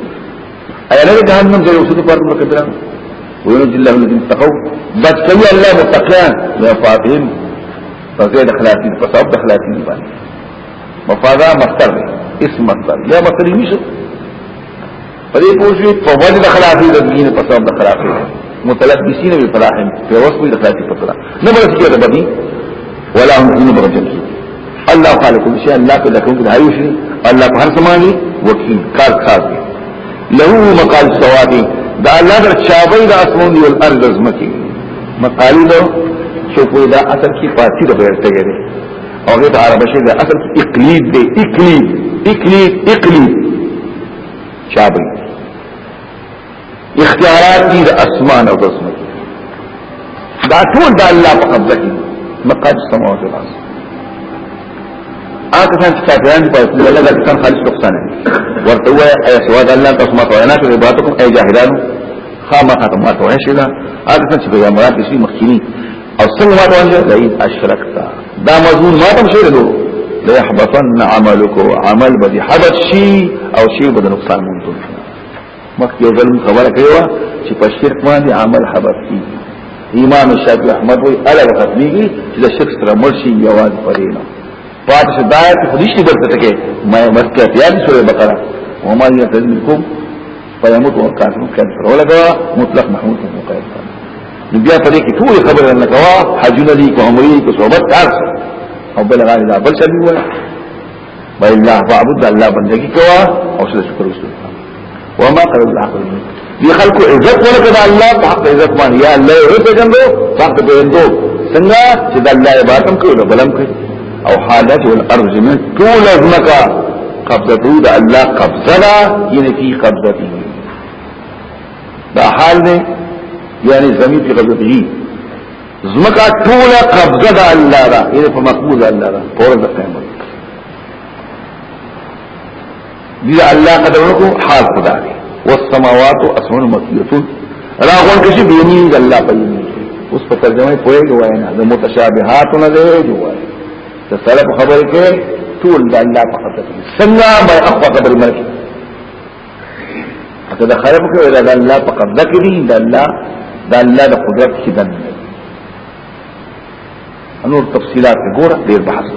ایا نه ده هم زه اوسه په پرم کبره ويرد الله دې تقو بس کوي الله متقين لا فاطم فزيد په صاحب اخلاقي باندې مفادا مصدر اسم مصدر یا مصدر نشو پدې پوښي په وجه اخلاقي د دین په صاحب اخلاقي متلبسین بفلاحهم فی وصفی دفلاتی پترا نبرا سکیتا بدی ولا هم کنو برجن کی اللہ خالق کل شیئا اللہ پیدا کنو کن حیوشی اللہ پا ہر سمانی وکیل کار خاص دی لہو مقال سوادی دا اللہ در چابی دا اسمون دی والارض ازمکی مقالی دا چوکوی دا اصل کی فاسی دا بیرتے گئے او غیر عربشی دا اصل کی اقلید دے اقلید اقلید اقلید چابی اختیارات دي د اسمان او د زمکه دا ټول د الله په قبضه کې مقاد سماوات او الارض آتا سان کتابیان پر اسلوب اللہ دا کسان خالص نقصان ہے ورطوئے اے سواد اللہ تسمات وعنات و عبادتکم اے جاہدانو خاما خاتمات وعنشینا آتا سان چی مراد اسوی مخینی او سنگ مات وعنشینا لئید اشرکتا دا مضمون ماتم شیر دو لئحبطن عملکو عمل بدی حبت شی او شی بدن نقصان منتون شنا مخکې ظلم خبره کړې و چې په شرک باندې عمل حبس کیږي امام شافعي احمد وی الا ختميږي چې د شرک سره مرشي یواز پرېنه پاتې شدایت خدیشي درته تکي مې مکه بیا د سوره بقره وما يتذكركم فيموت وكافر كافر ولګوا مطلق محمود مقید بیا په دې کې ټول خبره نه کوا حجونه دي کو عمرې کو صحبت کار او بل غالي دا بل شي وای بل الله فعبد الله بندگی کوا او شکر وکړه وما قبل منك دي خلق عزت دا الله بحق عزت مان يا الله یې پیژندو فاقت پیژندو سنة چې د الله عبادتم کوي بلم كي او حالات والارض من طول ازمکا قبضته دا الله قبضنا يعني ده يعني في قبضته دا حال نه يعني زمين في قبضته زمکا طول قبضه دا الله ده یعنی په الله ده پر د قیامت دي الله قدرنکو حال خدا والسماوات اسمان مکیتون راغون کشی بیمین دا اللہ بیمین اس پر ترجمه پوئے گوائینا متشابهات متشابهاتون دے جوائی دا سلف خبر کے طول دا اللہ پا قدر سنگا بای اخوا قدر ملکی حتی دا خرب کے دا اللہ پا قدر کری دا اللہ دا اللہ دا قدرت کی دن انور تفصیلات گورا دیر بحث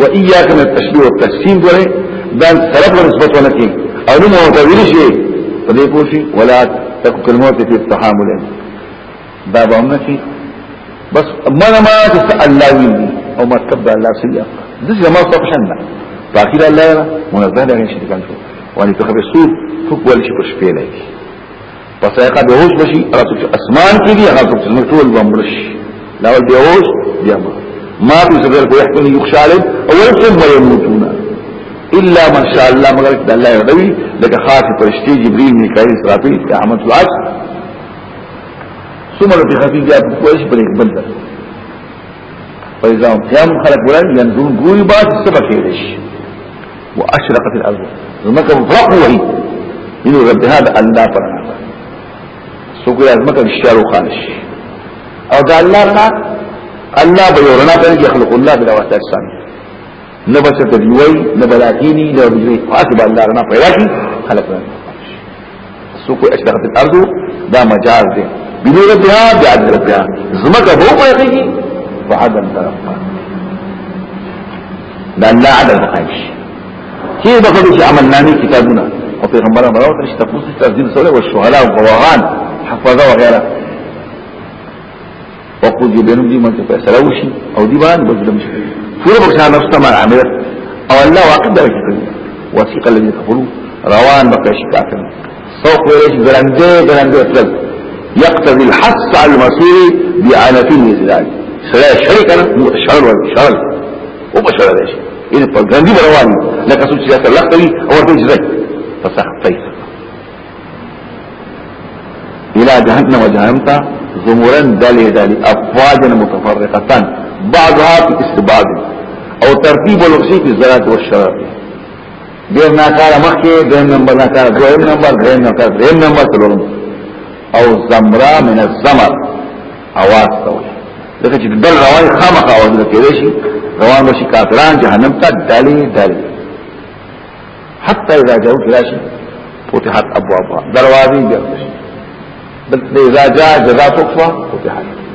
و ایاکم التشبیح والتجسیم دوئے دا طرف له نسبت ونه کی او نو معتبر شي په دې پوښي ولا تک کلمات په تحامل دا به نه کی بس مانا ما چې الله وی او مرتب الله سیا د زما څخه شنه باقي الله منزه دغه شي کان شو وان تخبر سوق فوق ولا شي پښپې نه کی پس هغه به هوش بشي هغه اسمان کې دی هغه څه ټول بمرش لا ول دی هوش دی ما ما في صدر يحتمل يخشى عليه أولا ثم يموتون الا ما شاء الله مگر د الله یوړوي لکه خاص پرشتي جبريل میکائیل اسرافیل رحمت الله سمر په خفیجه په کوش پر یک بل فإذا هم قيام خلق ولن ينظرون قوي بات السبع في وأشرقت الأرض المكة فرق وهي من رب هذا الله فرنا سوق إلى المكة الشارو خالص أو ذا الله رنا الله بيورنا فإنك يخلق الله بلا وحدة الثانية نه بس ته دی وای نه بلاتینی نه بجوی حسب الله رنا پیدا کی خلق نه سو کو اشتغت الارض دا مجاز دی بنور بها بعد ربها زمکه بو پیږي وعدم ترقا دا الله عدل بقایش کی به خو چې عمل نامي کتابونه او پیغمبران براو ترش تفوس تزيد سوله والشهلاء والغواغان حفظه وغيره وقود يبينو دي من تفسروشي او دي بان بظلم شي شو بخشى نفسها ما عملت او الله واقف درجة وثيق الذين كفروا روان بقيش كافر سوق ويش برندي برندي اطلب يقتضي الحص على المسير بعنفين الزلال سلا شريك انا متشعر ولا شعر وبشعر ليش ان برندي بروان لك سوق سياسة الاختري او ارتج زي فصح فيس الى جهنم وجهنم زمرا دالي دالي افواجا متفرقتان بعضها په استبعاد او ترتیب الوصی په زراعت او شرط ډیر ناکاره مخکې دیم نمبر ناکاره دویم نمبر دریم ناکاره دریم نمبر څلورم او زمرا من الزمر اواز تول لکه چې دل روان خامخ اواز لکه شي روان وشي کافران جهنم ته دلی دلی حتى اذا جاءوا كلاشي فتحت ابوابها دروازي بيرتشي بل اذا جاء جزاء تقفى فتحت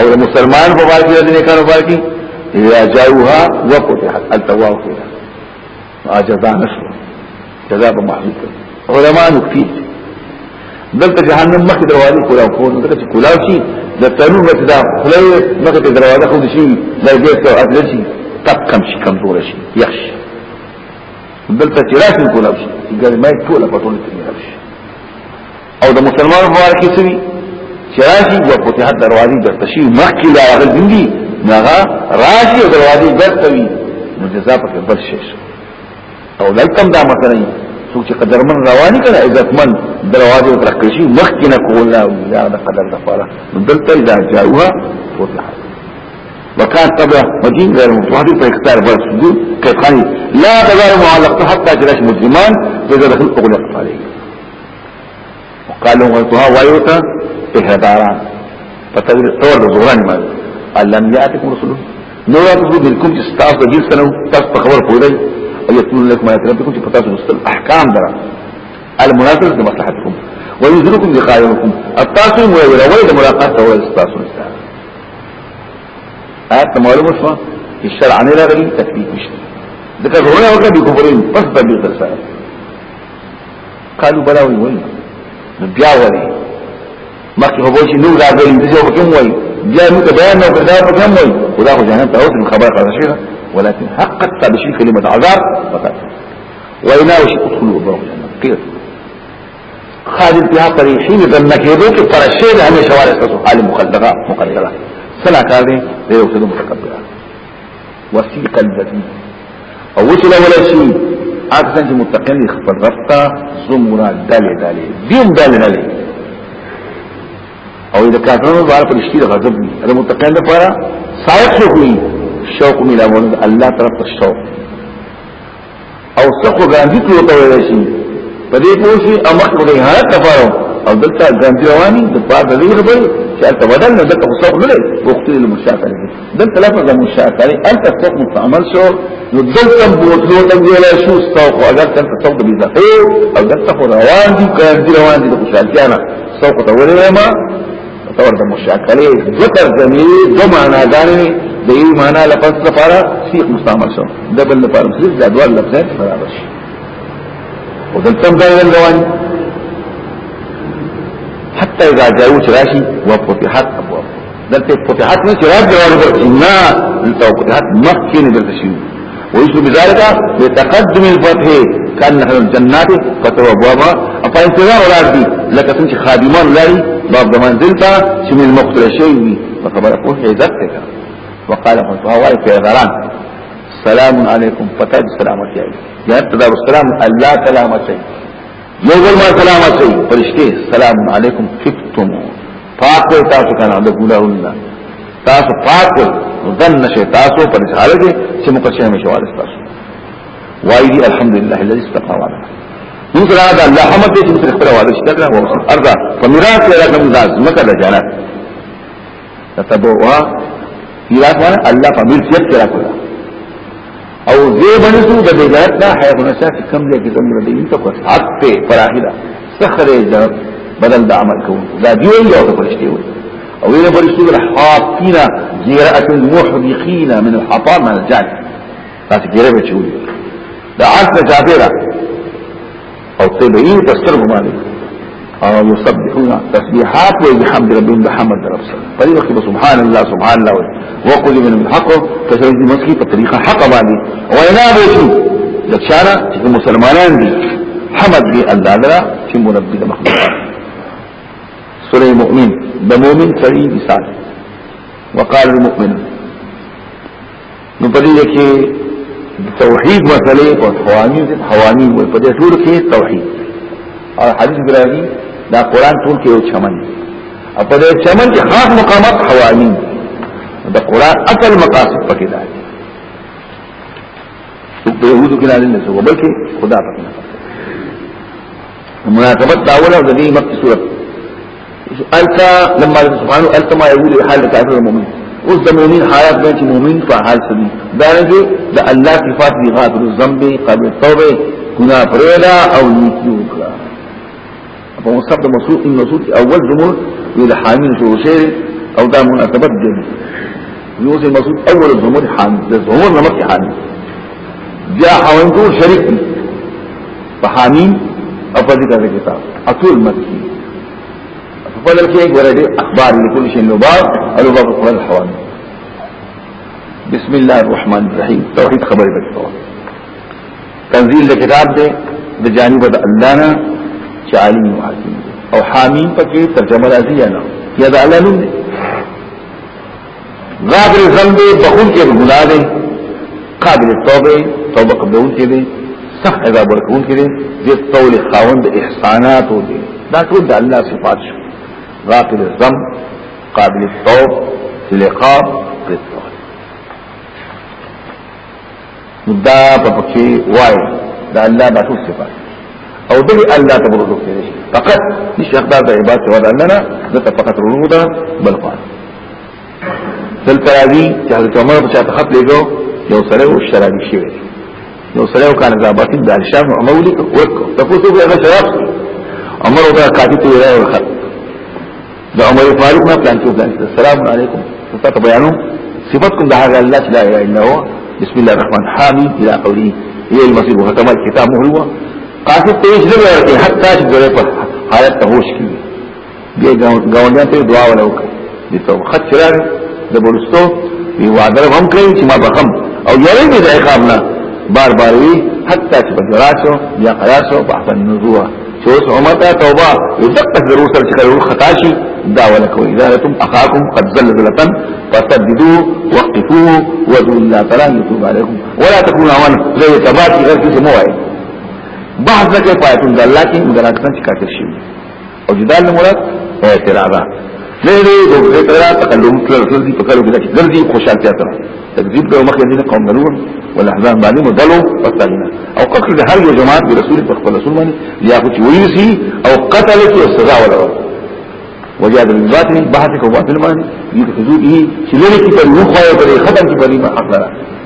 او مسلمان په باندې د نیکانو باندې یا جاوها وفتحت التواو فيها اجزا نشو جزا به محدود علماء نکتی دلته جهنم مخ دروازه کولا کو دغه کولا شي د تنو مخ دا خله مخ دروازه خو شي لږه څو اصل شي تک کم شي کم دور شي یخ دلته تراث کولا شي ګرمه کولا په ټول او د مسلمان مبارکي سوي شراشي یو فتحت دروازې د تشیو مخکې لا غل دي نغه راشي او دروازې درتوي نو جزا پکې بل شي او لکم دا مثلا څوک چې قدرمن رواني کړه عزتمن دروازې پر کشي مخکې نه کولا یا د قدر لپاره دلته دا جاوها فتحت وكان طبعا مدين غير متوحد فيختار بلد سجود كيقاني لا تزال معلقته حتى جلاش مجرمان فإذا دخل أغلقت عليه وقال لهم غيرتها وايوتا پهداران پتاویل طول زغران مال اللهم یاتکم رسولون نو راتو منکم چې تاسو د دې سره تاسو په خبر پوه دی او یتون لكم آیات ربکم چې تاسو مستل احکام درا المناسب د مصلحتکم ويذركم لقاء يومكم التاسو مولا ولد ملاقات اول التاسو آیات معلومه شو چې شرع نه راغلی تکلیف نشته ذکر ورونه وکړه د کوبرین پس د دې سره قالوا بلا وی وی بیا وری مخکې خو وایي چې نور راغلی دې یو کوم وایي بیا موږ بیان نو کړه په کوم وایي خدا خو جهنم ته اوس خبر خبر شي ولكن حقت تبشير كلمة عذاب فقط وإناوش ادخلوا باب قیر خاد انتها فيها طريحين ذنك يدوك پرشید هم شوار اسکسو حال مخلقا مقررة سنة كارين دیو سدو متكبرة وسيق الذين او وصل ولا شيء عاكسان جي متقين خفر رفتا زمرا دالي دالي دیم دالي دالي او د کافرانو لپاره پرشتي د غضب دي د متقین لپاره سائق شوقي شوق ملامون الله طرف ته شوق او څخه ګاندي ته ته ویل شي په دې پوه شي امر د رهانت لپاره او دلته ګاندي رواني د پاره د دې خبرې چې انت بدل نه دلته څوک نه لري وخت للمشاکر دلته لفظ المشاکر انت څوک مستعمل شو نو دلته بوتلو ته ویل شو څوک اگر ته څوک به ځه او دلته روان دي ګاندي روان دي د خوشالتیا نه څوک ته ویل ما تور ده مشاک کلی ذکر دو معنا دانی ده یو معنا لفظ لپاره سیق مستعمل شو د بل لپاره مصدر د دوه لفظ برابر شي او د تم ځای روان حتى اذا جاءوا شراشي وفتحت ابواب دلته فتحت نه شراج جواب ورکړي نه انت فتحت مخکې نه دلته شي ويسو بذلك بتقدم الفتح کان له الجنات فتو ابوابا اپا انتظار ولار دي لکه څنګه خادمان لري باب د منزل ته چې من مقتل شي وي فخبره په عزت ته وقال فتوای په اعلان سلام علیکم فتح السلام علیکم یا ابتدا السلام الله سلام علیکم یو ګل ما سلام علیکم فرشته سلام علیکم فتم پاک وي تاسو کنه د ګلاونه تاسو پاک وي ظن شي تاسو پر حال کې چې مقصر مشوال تاسو وای دی الحمدلله الذي استقى وعده من سره دا الله حمد دې چې خپل وعده شته دا او ارضا فمیراث یې راکم زاز مکه د جنت تتبوا میراث معنی الله فمیرث یې راکو او زه باندې سو د جنت نه حیونه شاف کم دې کې زموږ دې ته کو حق ته فراخره سخره بدل د عمل کوو دا دی یو د پرشتي وي او ویل برسول الحاطین زیرات المحبقین من الحطام من الجعل تاسو ګیره به چوي دا عرض نشافی را او طبعی تستر بمانی او یصبحونا تسبیحات و اجحمد ربیم دا حمد رب صلی پری وقت سبحان اللہ سبحان اللہ وقل من الحق تشرید مسکی پا طریقہ حق بانی و اینابو تو دکشارا چکم مسلمانان دی حمد دی اللہ لرا چی مربی دا مخلوقات سورہ مؤمن دا مؤمن سرین مثال وقال المؤمن نو پدې کې توحید مسئلے اور حوامی حوامی ہوئے پدے ٹور کے توحید اور حدیث گرامی دا قرآن ٹور کے چمن اور پدے چمن کے خاص مقامات حوامی دا قرآن اصل مقاصد پکی دا ہے سوک پہ یہودو کی نازل نسو بلکہ خدا پکی نسو مناسبت داولا و دنی مقت صورت التا لما سبحانه التا ما يقول حال كافر المؤمن اوس د مؤمن حالات باندې مؤمن په حال فعال دي دا نه د الله صفات دی غافر الذنب قبل التوبه ګنا پرېدا او نیکو وکړه په مصطفی مسوق ان مسوق اول جمهور ویل حامل شو او دا مناسبت دی یوز مسوق اول جمهور حامل د زمور نه مخکې حامل بیا حوانکو شریک په حامین او په دې کتاب اصول مکی بدل کے ایک برج اخبار او باب اخبل حوالے بسم الله الرحمن الرحیم توحید خبرې وکړو تنزيل کتاب دې د جانب اللہ رحمان رہی تو او رکھتا تنظیل دے بجانب اللہ چالیم آدمی اور حامی پکے ترجم غافر ذنب بخون کې ګنا رلا قابل توبه توبه قبول کې بہول کے عذاب ورکون کې دے یہ طول خاوند احسانات دا ټول د الله صفات شو غافل الذنب قابل التوب في العقاب بالتوبه دا پکې وای دا الله د ټول صفات او دې الله تبارک وتعالى فقط نشه اقدار د عبادت ولا لنا ده فقط رمودا بل قال دلته راځي چې حضرت عمر په چاته خط لګو یو سره او شرابي شي یو سره او کان زابط د الشام عمر ولي ورکو تاسو به هغه شراب عمر او دا کاتب ته راوړل خط د عمر فاروق نه پلان کې پلان السلام علیکم تاسو بیانو صفاتكم ده هذا الله لا اله الا هو بسم الله الرحمن الرحيم الى قوله هي المصيب ختم الكتاب هو قاصد تیز دې ورته حتى چې ګوره په حالت ته هوش کی بیا گاونډیان ته دعا ولا وکړه دي تو خط چرار د بولستو وی وعده هم کړی چې ما بخم او یاري دې عقاب نه بار بار وی حتى چې بجراسو یا قراسو په احسن نزوه چې اوس عمر ته توبه یو دقه ضرور سره چې خطا شي دعوة لك وإذا لتم اخاكم قد زل زلتن فسددوه وقفوه وذو الله فلا يتوب عليكم ولا تكون عوانا زي تباتي غير کسی موائد بعض نکه پایتون دا لكن کی آية مدراکسان چی کافر شیو او جدال نمورد اعتراضا لیلی دو اعتراض تقلوم تلر زردی پکلو بلا چی زردی خوشحالتیا تر تکذیب کرو مخی دین قوم نلون والاحزان بانیم و دلو او قتل دا هر برسول پخبر رسول ماني لياخد خوچی او قتلت والسزاع او سزا وجاء بالباطل بحثك وباطل معنی دې حضور یې چې لری کې پر روح او پر ختم کې بلی ما حصل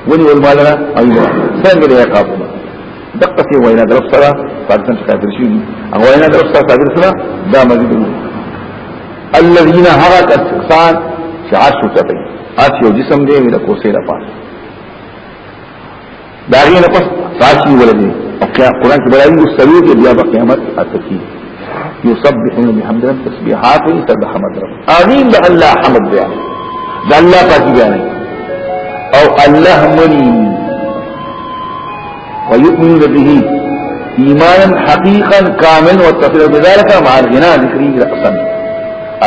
وني والمالنا ايضا څنګه دې قابونا دقه سي وینا درف سره پاکستان څخه کافر شي او وینا درف سره کافر سره دا مزید الذين هرت استقصان شعاشو تبي اسيو جسم دې ولا کوسه را پاس داغي نه پس ساشي ولدي او قرآن کې بلایي يبيا دې التكيه يصبحون بحمد رب تسبيحات سبح حمد رب آمين دا اللہ حمد بیان يعني. دا لا فاتي يعني. بیانی او الله مني ويؤمن به إيمانا حقيقا کامل واتصل بذلك مع الغناء ذكري رأسا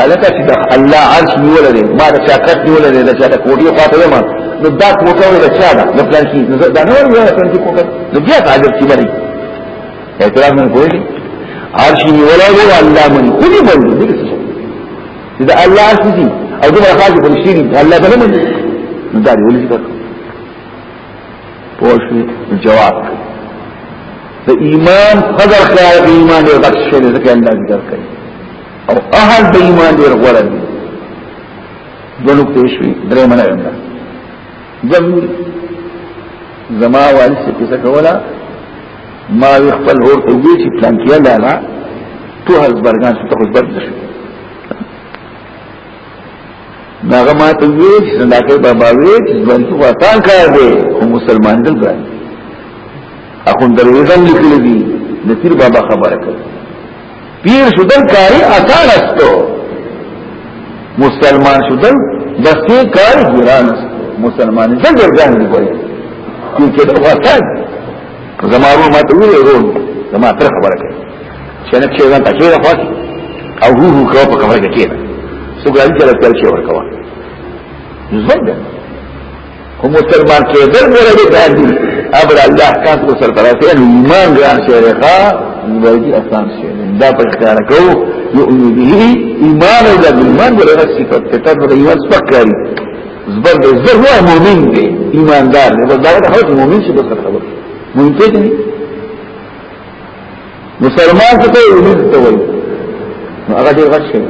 الکه چې الله عرش نیول لي ما د شاکټ نیول لري د شاکټ لما خواته ما نو دا کوټه ولا چا ده د پلان کې دا نور ولا پلان کې کوټه د بیا تعجب چې بری اعتراف نه کوي عرش نیولای وو الله من کلی بل دې څه دا الله عرش دي او دغه خاصه په شین الله بل من دا دی ولې ذکر پوښتنه جواب د ایمان قدر خیال ایمان یو دغه شی ذکر الله ذکر کوي او اهل د ایمان ډیر غوړه دي دوه نقطې شوي درې منه یم ضروري زما والد څه کولا ما وی خپل ور ته وی چې پلان کې لا لا ته هزبرګان ته هزبرګ نشو داغه ما ته وی چې صدقه بابا وی چې ځوانته وطن کار دی او مسلمان دل ګران اخون درویزم لیکل دي د پیر بابا خبره کوي پیر شدن کاری آسان استو مسلمان شدن دستی کار ګران استو مسلمان څنګه ګران دی کوي چې دا وطن زمارو ما ته ویل ورو زما تر خبره کوي چې نه چې ځان تکي راخوا او هو هو کو په خبره کې کېده سګران چې راځي چې ورکوا زړه هم مسلمان کې دل مور دې باندې ابر الله کاس کو سر طرف ایمان ګران شریخا ورګي اسان شي دا په اختیار کو یؤمن به ایمان او د ایمان ورغه صفات ته تر ایمان سپکاري زبر دې زه مؤمن دې ایماندار دې دا هغه مؤمن چې په خبره ممکن دی مسلمان څه کوي ولید ته وایي نو هغه ډیر غټ شي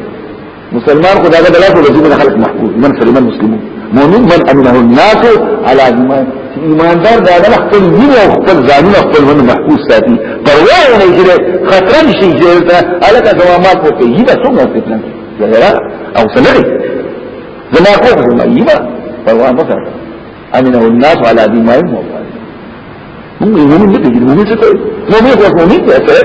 مسلمان خدای د بلاکو لذي من خلق محفوظ من سلم المسلمون مؤمن من امنه الناس على ایمان ایماندار دا د خپل دین او خپل ځان او خپل ونه محفوظ ساتي پروا نه لري خطر شي چې دا الکه زمامات وکړي دا څنګه فتنه زهرا او سمري زما خوف زما ايما فالوان بصر امنه الناس على دي ما يمهم موږ یې مومن دي مومن څه کوي مومن خو مومن دی اته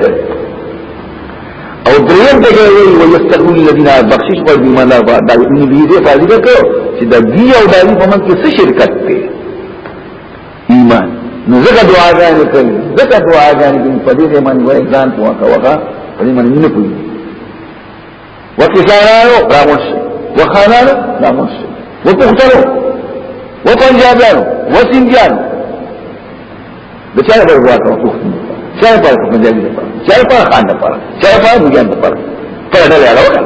او دریم ته وی وي یستغفر الذين بخشش او ایمان الله دا یې دې فاضل کو چې دا دی او دا په من کې څه شرکت دی ایمان نو زګه دعاګانې کوي زګه دعاګانې کوي په دې من وای ځان په واکه واکه په دې من نه کوي وکسانانو راموش وخانانو راموش وپختانو وپنجابیانو وسنجانو د چا پر غوا ته وخت چا پر پنجابي نه پر چا پر خان نه پر چا پر بوجان نه پر پر ډول اړه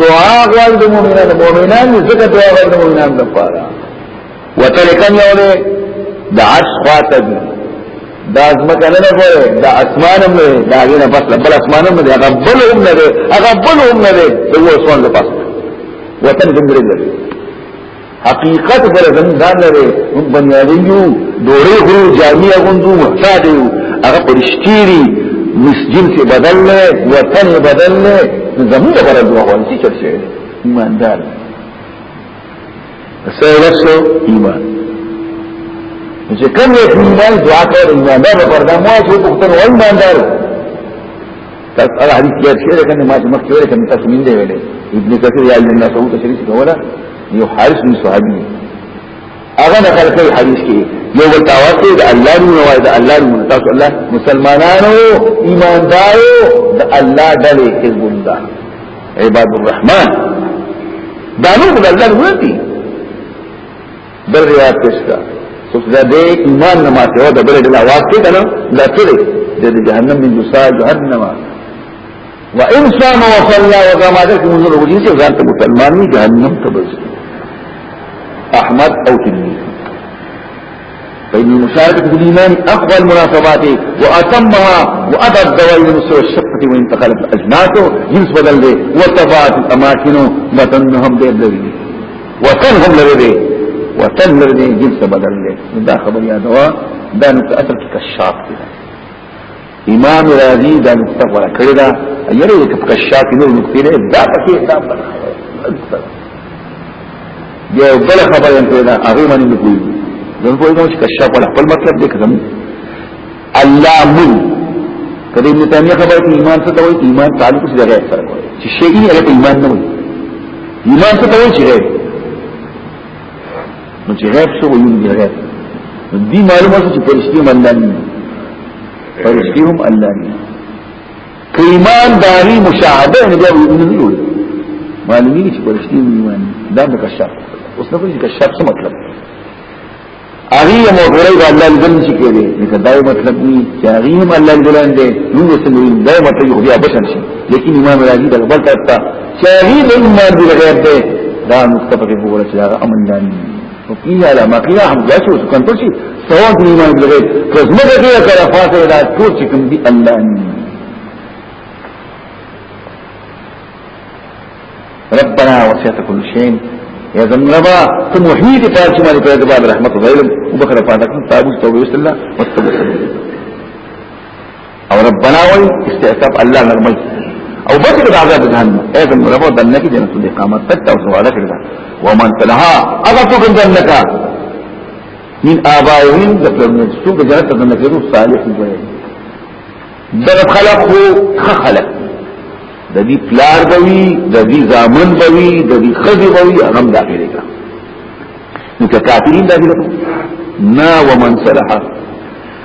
دعا غوړ د مؤمنانو مؤمنانو ځکه دعا غوړ د مؤمنانو لپاره وتلکن یو له د عرش خواته دی دا ځمکه نه غوړ دا اسمان هم نه دا غیر پس بل اسمان هم نه هغه بل هم نه هغه بل هم نه دی هو اسمان له پس وطن ګمړي دی حقیقت پر زمزان لرے من بنیادیو دوری خلو جامی اگندو محتادیو اگر پرشتیری مسجن سے بدل لے وطن بدل لے زمین پر دعا وانسی چل شئے ایمان دار سیرسو ایمان چې کوم یو ایمان دعا کوي ایمان دار پر دا مو چې پختر و ایمان دار تاسو هغه حدیث کې شعر کنه ما چې مخکې ورکه تاسو مين دی ویلې ابن کثیر یا ابن مسعود شریف کوله یو حارث بن صحابي هغه نقل کئی حدیث کې یو ورتاوات دا اللہ نمی وای دا الله نو تاسو اللہ مسلمانانو ایماندارو دا اللہ دلے حزب الله عباد الرحمن دانو دا اللہ نمی نتی بر ریاد کشتا روایت کښتا څو دا دې ایمان نه ہو دا بر ریاد د نا کې کنه دا څه د جهنم من جسا جهنم وانسان وصلى وكما ذلك منذ الوجود ځان ته مسلمان نه جهنم ته بځي احمد او تلميذ فإن المشاركة في الإيمان أقوى المناسبات وأتمها وأدى من سوى الشقة وانتقلت الأجناس جنس بدل دے وتفاعت الأماكن وطنهم دے لرده وتنهم لرده وطن لرده جنس بدل دے دا خبر يا دواء دا نتا اثر کی امام راضي دا نتا ورکڑ دا يريد کپ نور نکتی رے دا پکی دا بل یو بل خبر ان پیدا هغه باندې نه کوي زموږ په کوم کشف ولا خپل مطلب دې کړم الله من کله دې ته نه خبر کې ایمان څه ته ایمان تعلق څه ځای سره کوي چې شی یې هغه ایمان نه وي ایمان څه ته وایي چې نو چې غیب څه وایي دې غیب دې معلومه چې پرشتي مندان پرشتي هم الله نه کریمان داری مشاهده نه دی ویل معلومی چې پرشتي ایمان نه دا مکشف اوس نه کوي کشف څه مطلب اغه مو غوړی د الله لزم چې کېږي دا دای مطلب ني چې اغه هم الله لزم دي نو وسلوین دا مطلب خو بیا بشن شي لیکن امام رازی دغه بل طرف ته چې اغه د ایمان دی غیر دی دا نقطه پکې وګوره چې دا امن نه او کیه لا مقیه هم جاسو کنټرول شي سواد ایمان دی غیر کزمه دغه کړه فاصله دا ټول چې کوم دی الله نه ربنا وسعت كل شيء يا ذنبا ثم وحيد فارس ما لفرد بعد رحمة ظلم وبخر فاتك تابو توبة بسم الله واستبع او ربنا وي استعتاب الله نرمي او بطل عذاب جهنم اي ذنبا دنك جنة الاقامة تتا وسوالك رضا ومن تلها اغفو من دنك من آبائهم ذكر من السوق جنة دنك يدو صالح وي دغت خلقه خلق د دې پلار بوي د دې زامن بوي د دې خزي بوي هغه داخله کړه نو کافرین داخله نا ومن صلح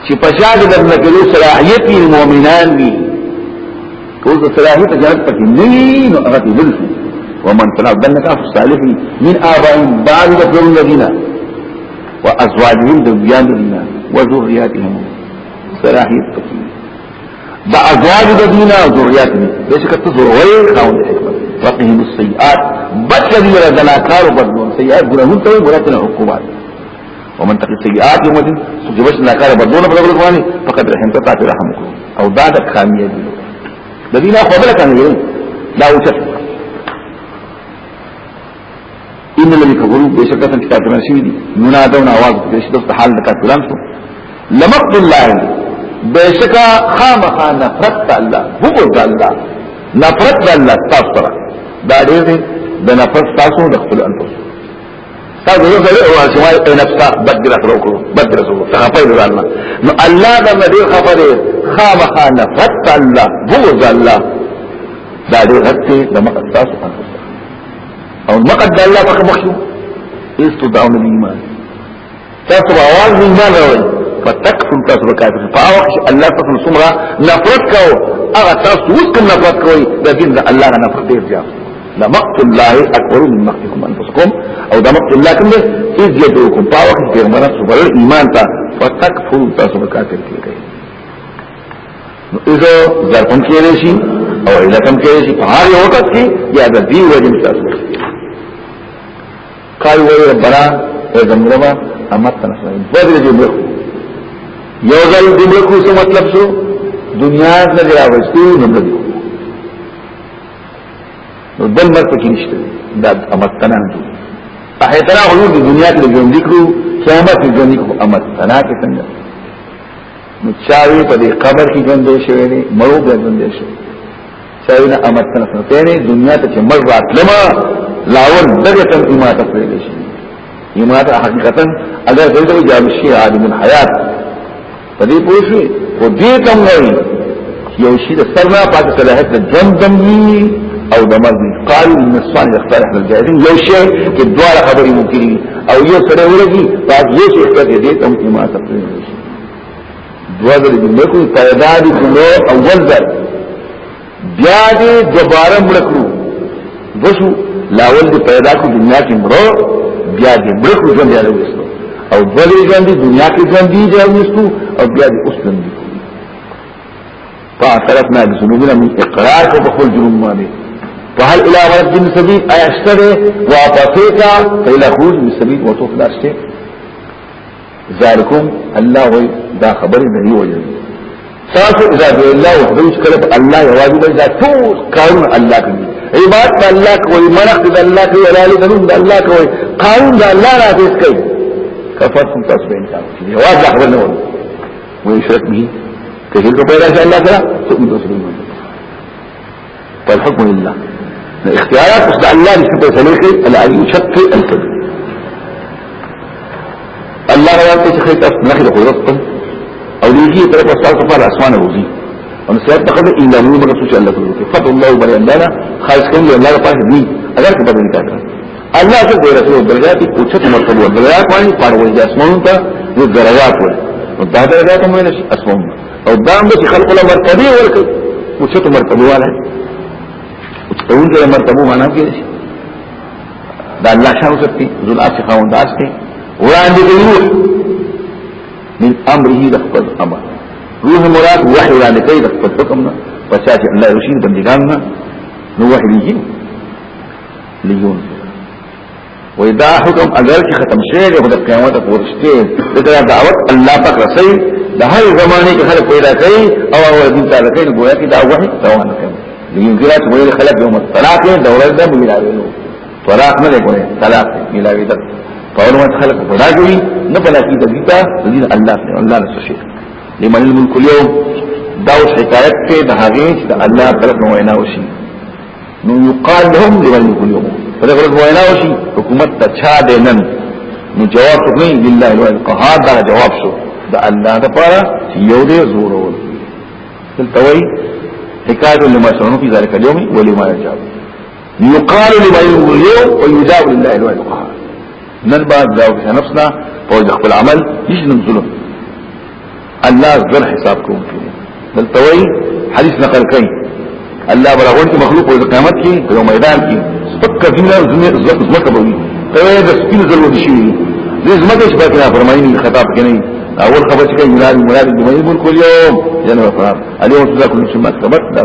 چې پشاد د نکلو صلاحيت المؤمنان دي کوز صلاحيت جهاد پکې نه نو هغه دې ومن صلح بل نکاح صالح من آبائهم بعد ذكر الذين وازواجهم ذرياتهم وذرياتهم صلاحيت پکې دا ازواج دا دینا ذریات دی بیشکا تا ذروی خاون دا حکمت رقهم السیئات بچ دیر دلاکار و بدلون سیئات گناہون تاوی گناہتنا حکومات ومن تقی سیئات یوم دین سجبش دلاکار و بدلون پر دبل قرآنی فقد رحمتا تاتی رحمکو او دا دا کامیہ دیلو دا دینا خوابلہ کانی گرن دا اوچت ان الذي كفروا بشكة كتاب تمام شيء دي منادون اواز بشدة حال كافرون لمقت الله بشکا خامخا نفرت دا اللہ بغض دا اللہ نفرت دا اللہ ستاس طرح دا دیر دی دا نفرت ستاسو دخل انفسو تاسو یو ځای او چې وای په نفسه بدره کړو کړو بدره کړو څنګه پیدا ځاننا نو الله دا مدې خبره خامخا نفرت الله بغض الله دا دې غته د مقدس او مقدس الله په مخ یو استدعون الايمان تاسو اواز ایمان راوړئ فتکفر تاسو کافر په هغه وخت الله تاسو سمره نفرت کو هغه تاسو وکم نفرت کوي د دین د الله نه نفرت دی بیا دا مقت الله اکبر من مقتكم انفسكم او دا مقت الله کوم اذ يدعوكم په وخت کې مرا صبر ایمان تا فتکفر تاسو کافر کیږي نو اذا ظرفم کېږي شي او علتم کېږي شي په هغه وخت کې یا د دې وجه تاسو قال وي ربنا وزمرنا امتنا سنين بدل جو بخو یو ځل دومره کو څه مطلب شو دنیا نه راوستي نه دی بل مرته کې نشته دا امتنا دی احترا غلو د دنیا کې ژوند وکړو قیامت کې ژوند وکړو امتنا کې څنګه نو چاوي په دې قبر کې ژوند شوی دی مړو به ژوند شوی چاوي نه امتنا څه دی دنیا ته چې مړ راتلم لاول دغه تم ایمان ته پیل شي ایمان حقیقتا اگر دلته جامشي عالم الحیات پدې پوښي او دې تم وایي یو شي د سرنا پاتې صلاحیت د جن دم وی او د مرګ قال النصان يختار احد الجاهلين یو شي کې دواړه خبرې ممکن او یو سره ورږي پاتې یو شي کې دې تم کې ما تفصیل دوازر جمله کوئی تعداد جمله اول ذر بیا دې دوباره مړکو وشو لاول دې پیدا کو دنیا کې مړو بیا دې مړکو ژوند یالو او دغه ژوند دی دنیا کې ژوند دی او مستو او بیا دې اوس ژوند دی فاعترفنا بذنوبنا من اقرار کو بخل جرم باندې وهل الى رب السبيل اشتره واعطيك الى خروج من السبيل وتوفى اشته ذلكم الله دا خبر نه وي تاسو اذا الله وحده کله الله یوازې دا ټول کارونه الله کوي عبادت الله کوي مرخ د الله کوي حلال د الله کوي قانون د الله راځي کوي كفرتم كسبين كامل جواز لا خبر نقول ويشرك به كشرك بلا شيء الله كلا تؤمن تصبح تسليما طيب، فالحكم لله الاختيارات اصدع الله لسبب سليخي الآن يشك الكبير الله غير تشخيص أفضل نخل قدرتكم او ليجي طريق وسط كفار اسمان وزي وانا سيادة قدر إلا من مغسوش الله قدرتك فضل الله وبرئ الله خالص كم لله طاهر مين أجارك بدل كاكرا اللہ سے دے رسول درجات کی اچھت مرتبہ درجات وانی پاڑوئی جا اسمون تا جو درجات ہوئی نو دا درجات ہمیں نشی اسمون او دام بچی خلق اللہ مرتبی ورکی اچھت مرتبہ والا ہے اون کے مرتبہ مانا کی رشی دا اللہ شاہ ہو سکتی ذل آس خاون دا آس کے وران دی روح من امره دخل امر روح مراد وحی وران دی دخل حکمنا وچاچ اللہ رشید بندگاننا نو وحی لیجیو لیون وې دا حکم اگر چې ختم شي د قیامت پورشته دا دعوت الله پاک رسي د هر زمانه کې خلک پیدا کوي او هغه دې تعالی کوي ګویا کې دا وحي روان کوي ليمكنات ويل خلق يوم الطلاق دورة ده ملاوينو طلاق نه کوي طلاق ملاوي ده فاول ما خلق بڑا جوړي نه بلا کی د دیتا دین الله نه الله نه شي لمن الملك اليوم دا شکایت کې د هغه چې د الله طرف نه وینا وشي نو يقال لهم لمن الملك اليوم په غرض وینا وشي حکومت ته چا دې نن نو جواب کوي بالله القهار دا جواب شو دا الله لپاره یو دې زور ول تلتوي حکایت لما سنو في ذلك اليوم ولما يجاب يقال لما يغيو ويجاب لله الوحي القهار نن بعد داو في نفسنا فوز اخبر عمل يجنم ظلم الله زر حسابكم فيه تلتوي حديث نقل كي الله بلغونك مخلوق وإذا قامت كي في میدان ميدان سپک کفینا زمکه بوي ته د سپین زلو دي شي دې زمکه چې پکې فرمایي خطاب کې نه اول خبر چې کوي مراد مراد دې مې بول کول یو جنو فرام اليوم تذا كل شيء ما كبرت دا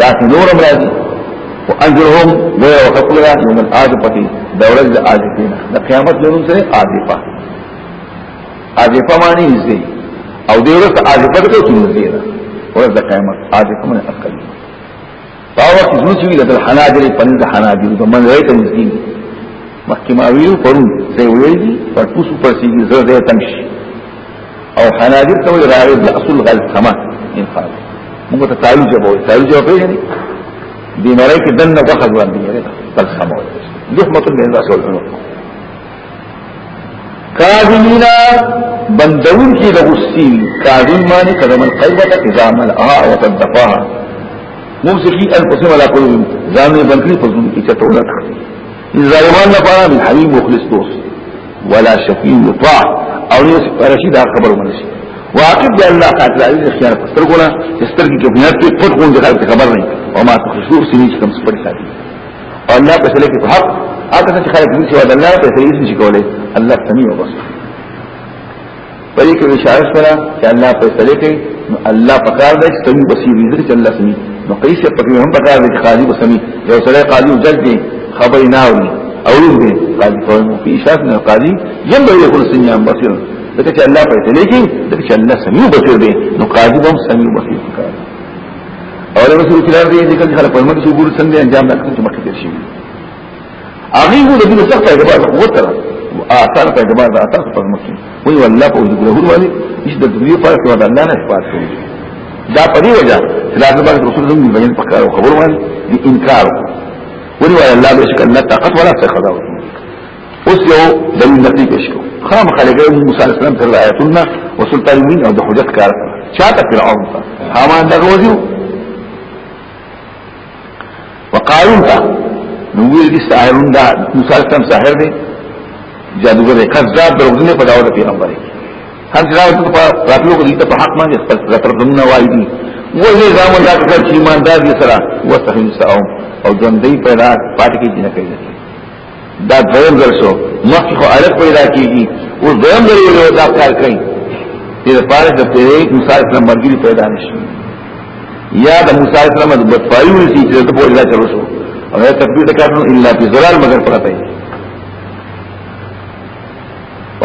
دا نور مراد وانذرهم ويوقفوا يوم العاذفه دورج العاذفين د قیامت لرون سره عاذفه عاذفه معنی هیڅ او دې ورځ عاذفه ته څه نه دی ورځ د قیامت عاذفه معنی اقل باور کی ځنه چې د حناجر په نزد حناجر د منځ ته نږدې مخکې ما ویلو پرون زه ویل دي پر تاسو پر سیږي زه زه تنګ او حناجر ته ویل راوي د اصل غلطمه انقاذ موږ ته تعالج به تعالج به یعنی دې مړی کې دنه وخت باندې بل سمو لحمه من راس او کاذمینا بندون کی لغسین کاذم مانی کذم القیبت اذا ملعا وصدقاها موسیقی انفسهم ولا قلوبهم ځان یې بنکړي په ځون کې چټوله تخلي ظالمان لپاره من حلیم مخلص دوست ولا شفیع مطاع او نه رشید خبر ونشي واقف دی الله تعالی دې خیال پستر ګونه استرګي کې بنیاد په پټ کوم ځای خبر نه او ما تخشوع سینې کم سپړ ساتي او الله په سلیکي په حق هغه څه خلک دې سوا د الله په سلیکي نشي کولای الله سميع او بصیر پرې کې اشاره سره چې الله په سلیکي نو الله پکار دی چې سميع بصیر دې چې الله سميع نو قیس په دې هم پکار دي قاضي وسمي یو سره قاضي جج دي خبري ناوي او روح دي قاضي په په اشاره نه قاضي ينبغي يكون سميع بصير دغه چې الله په دې کې دغه چې الله سميع بصير دي نو قاضي هم سميع بصير کار او رسول الله دې ذکر خلک په مګ شو ګور څنګه انجام راکړي چې مخکې شي اغي وو دغه سخت اعتبار وتر اثر په اعتبار د اثر په مخکې وي والله په دې ګور والي هیڅ د دنیا په اړه الله نه پاتې دا په دې وجه چې دا د رسول الله بیان په کار او خبر باندې دي انکار ولي ولا الله بشك ان تقت ولا تخذوا اوس یو د نقلی بشکو خام خلګي موسی عليه السلام تر آیاتنا وسلطان مين او د حجت کار چاته فرعون ته هامان دغه وزیو وقارون ته نوویل دی ساحرون دا موسیٰ اسلام ساحر دی جادوگر دی قذاب در اغزنی پداولا پیغمبری هم چې راوته په راتلو کې ته په حق باندې خپل ذکر زمونه وایي دي وې زمو دا کړ چې ایماندار دي سره وسهم ساو او ځندې پیدا پات کې جن کوي دا دویم ځل شو مخکې خو اړه پیدا کیږي او دویم ځل یو دا کار کوي چې د پاره د پیغمبر موسی اسلام مرګي پیدا نشي یا د موسی اسلام د بدفایو چې د په لاره چلو شو او دا تکبیر کارو الا بذلال مگر پراته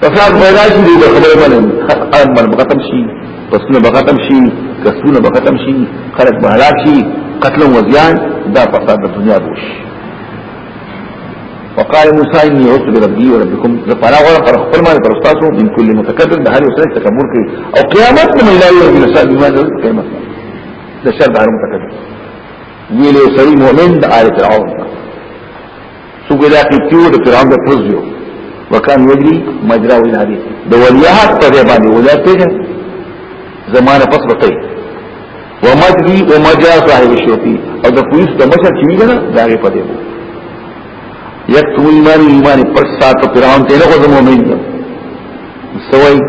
فساد پیدا شي د خبرې باندې امر به ختم شي پسونه به ختم شي کسونه به ختم شي خلک به هلاک شي قتل و زیان دا فساد د دنیا دوش وقال موسى اني عدت بربي وربكم زفرا غرا پر خپل مال پر استاسو من كل متكبر ده هل وسه تکبر کوي او قیامت نه ملای یو من سال بما ده قیامت ده شر ده متکبر ویله سری مؤمن د آل فرعون سوګه دا کی تیو د فرعون د پرزیو وکان یجری مجرا الحدیث د ولیات په دی باندې ولات پیژن زمانه پس بقي ومجري ومجرا صاحب الشوفي او د پولیس د مشر چې ویګره داغه په دی یک تو ایمان ایمان پر سات پیران ته له کوم مومن سوي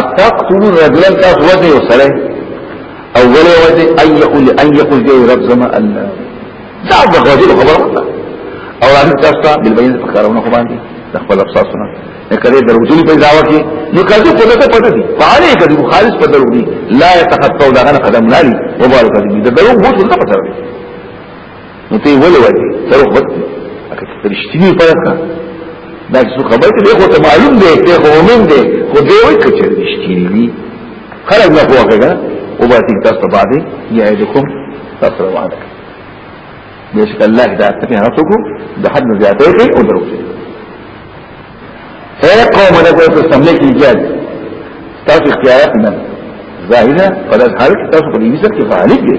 اتقتل رجلا تاسوته وسره اول وجه اي يقول ان يقول جاي رب زما الله دا د غوډي خبره او راځي تاسو بالبينات فکرونه خو باندې د خپل افساسونه کړي دروځي په داوا کې نو کله په دغه پټه دي فعالی کړي مخالف په دروي لا يتخطوا دغه قدم لالي وبارو کړي د دروغ هو څه پټه دي نو ته ولې وایي دروغ وخت اکه رښتینی پرکا دا څه خبره دې خو ته معلوم دی ته خو مومن دی خو دې وایي چې رښتینی خلک نه هوګه او باندې تاسو باندې یعدکم تاسو وعده بیشک الله دا ته نه تاسو کو د حد زیاتې او دروځي اے قوم انا کوئی تستملے کی جاد تاس اختیارات نن ظاہرہ فلد حالت تاس پر ایسر کے فعالیت دے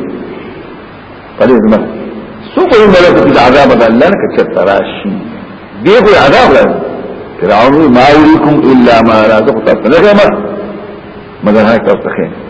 فلد ازمن سو کوئی ملک تید عذاب دا اللہ نکا چرتا راشی دے کوئی عذاب لائے فرعون ما یریکم الا ما رازق تاس نگمت مگر ہاں تاس تخین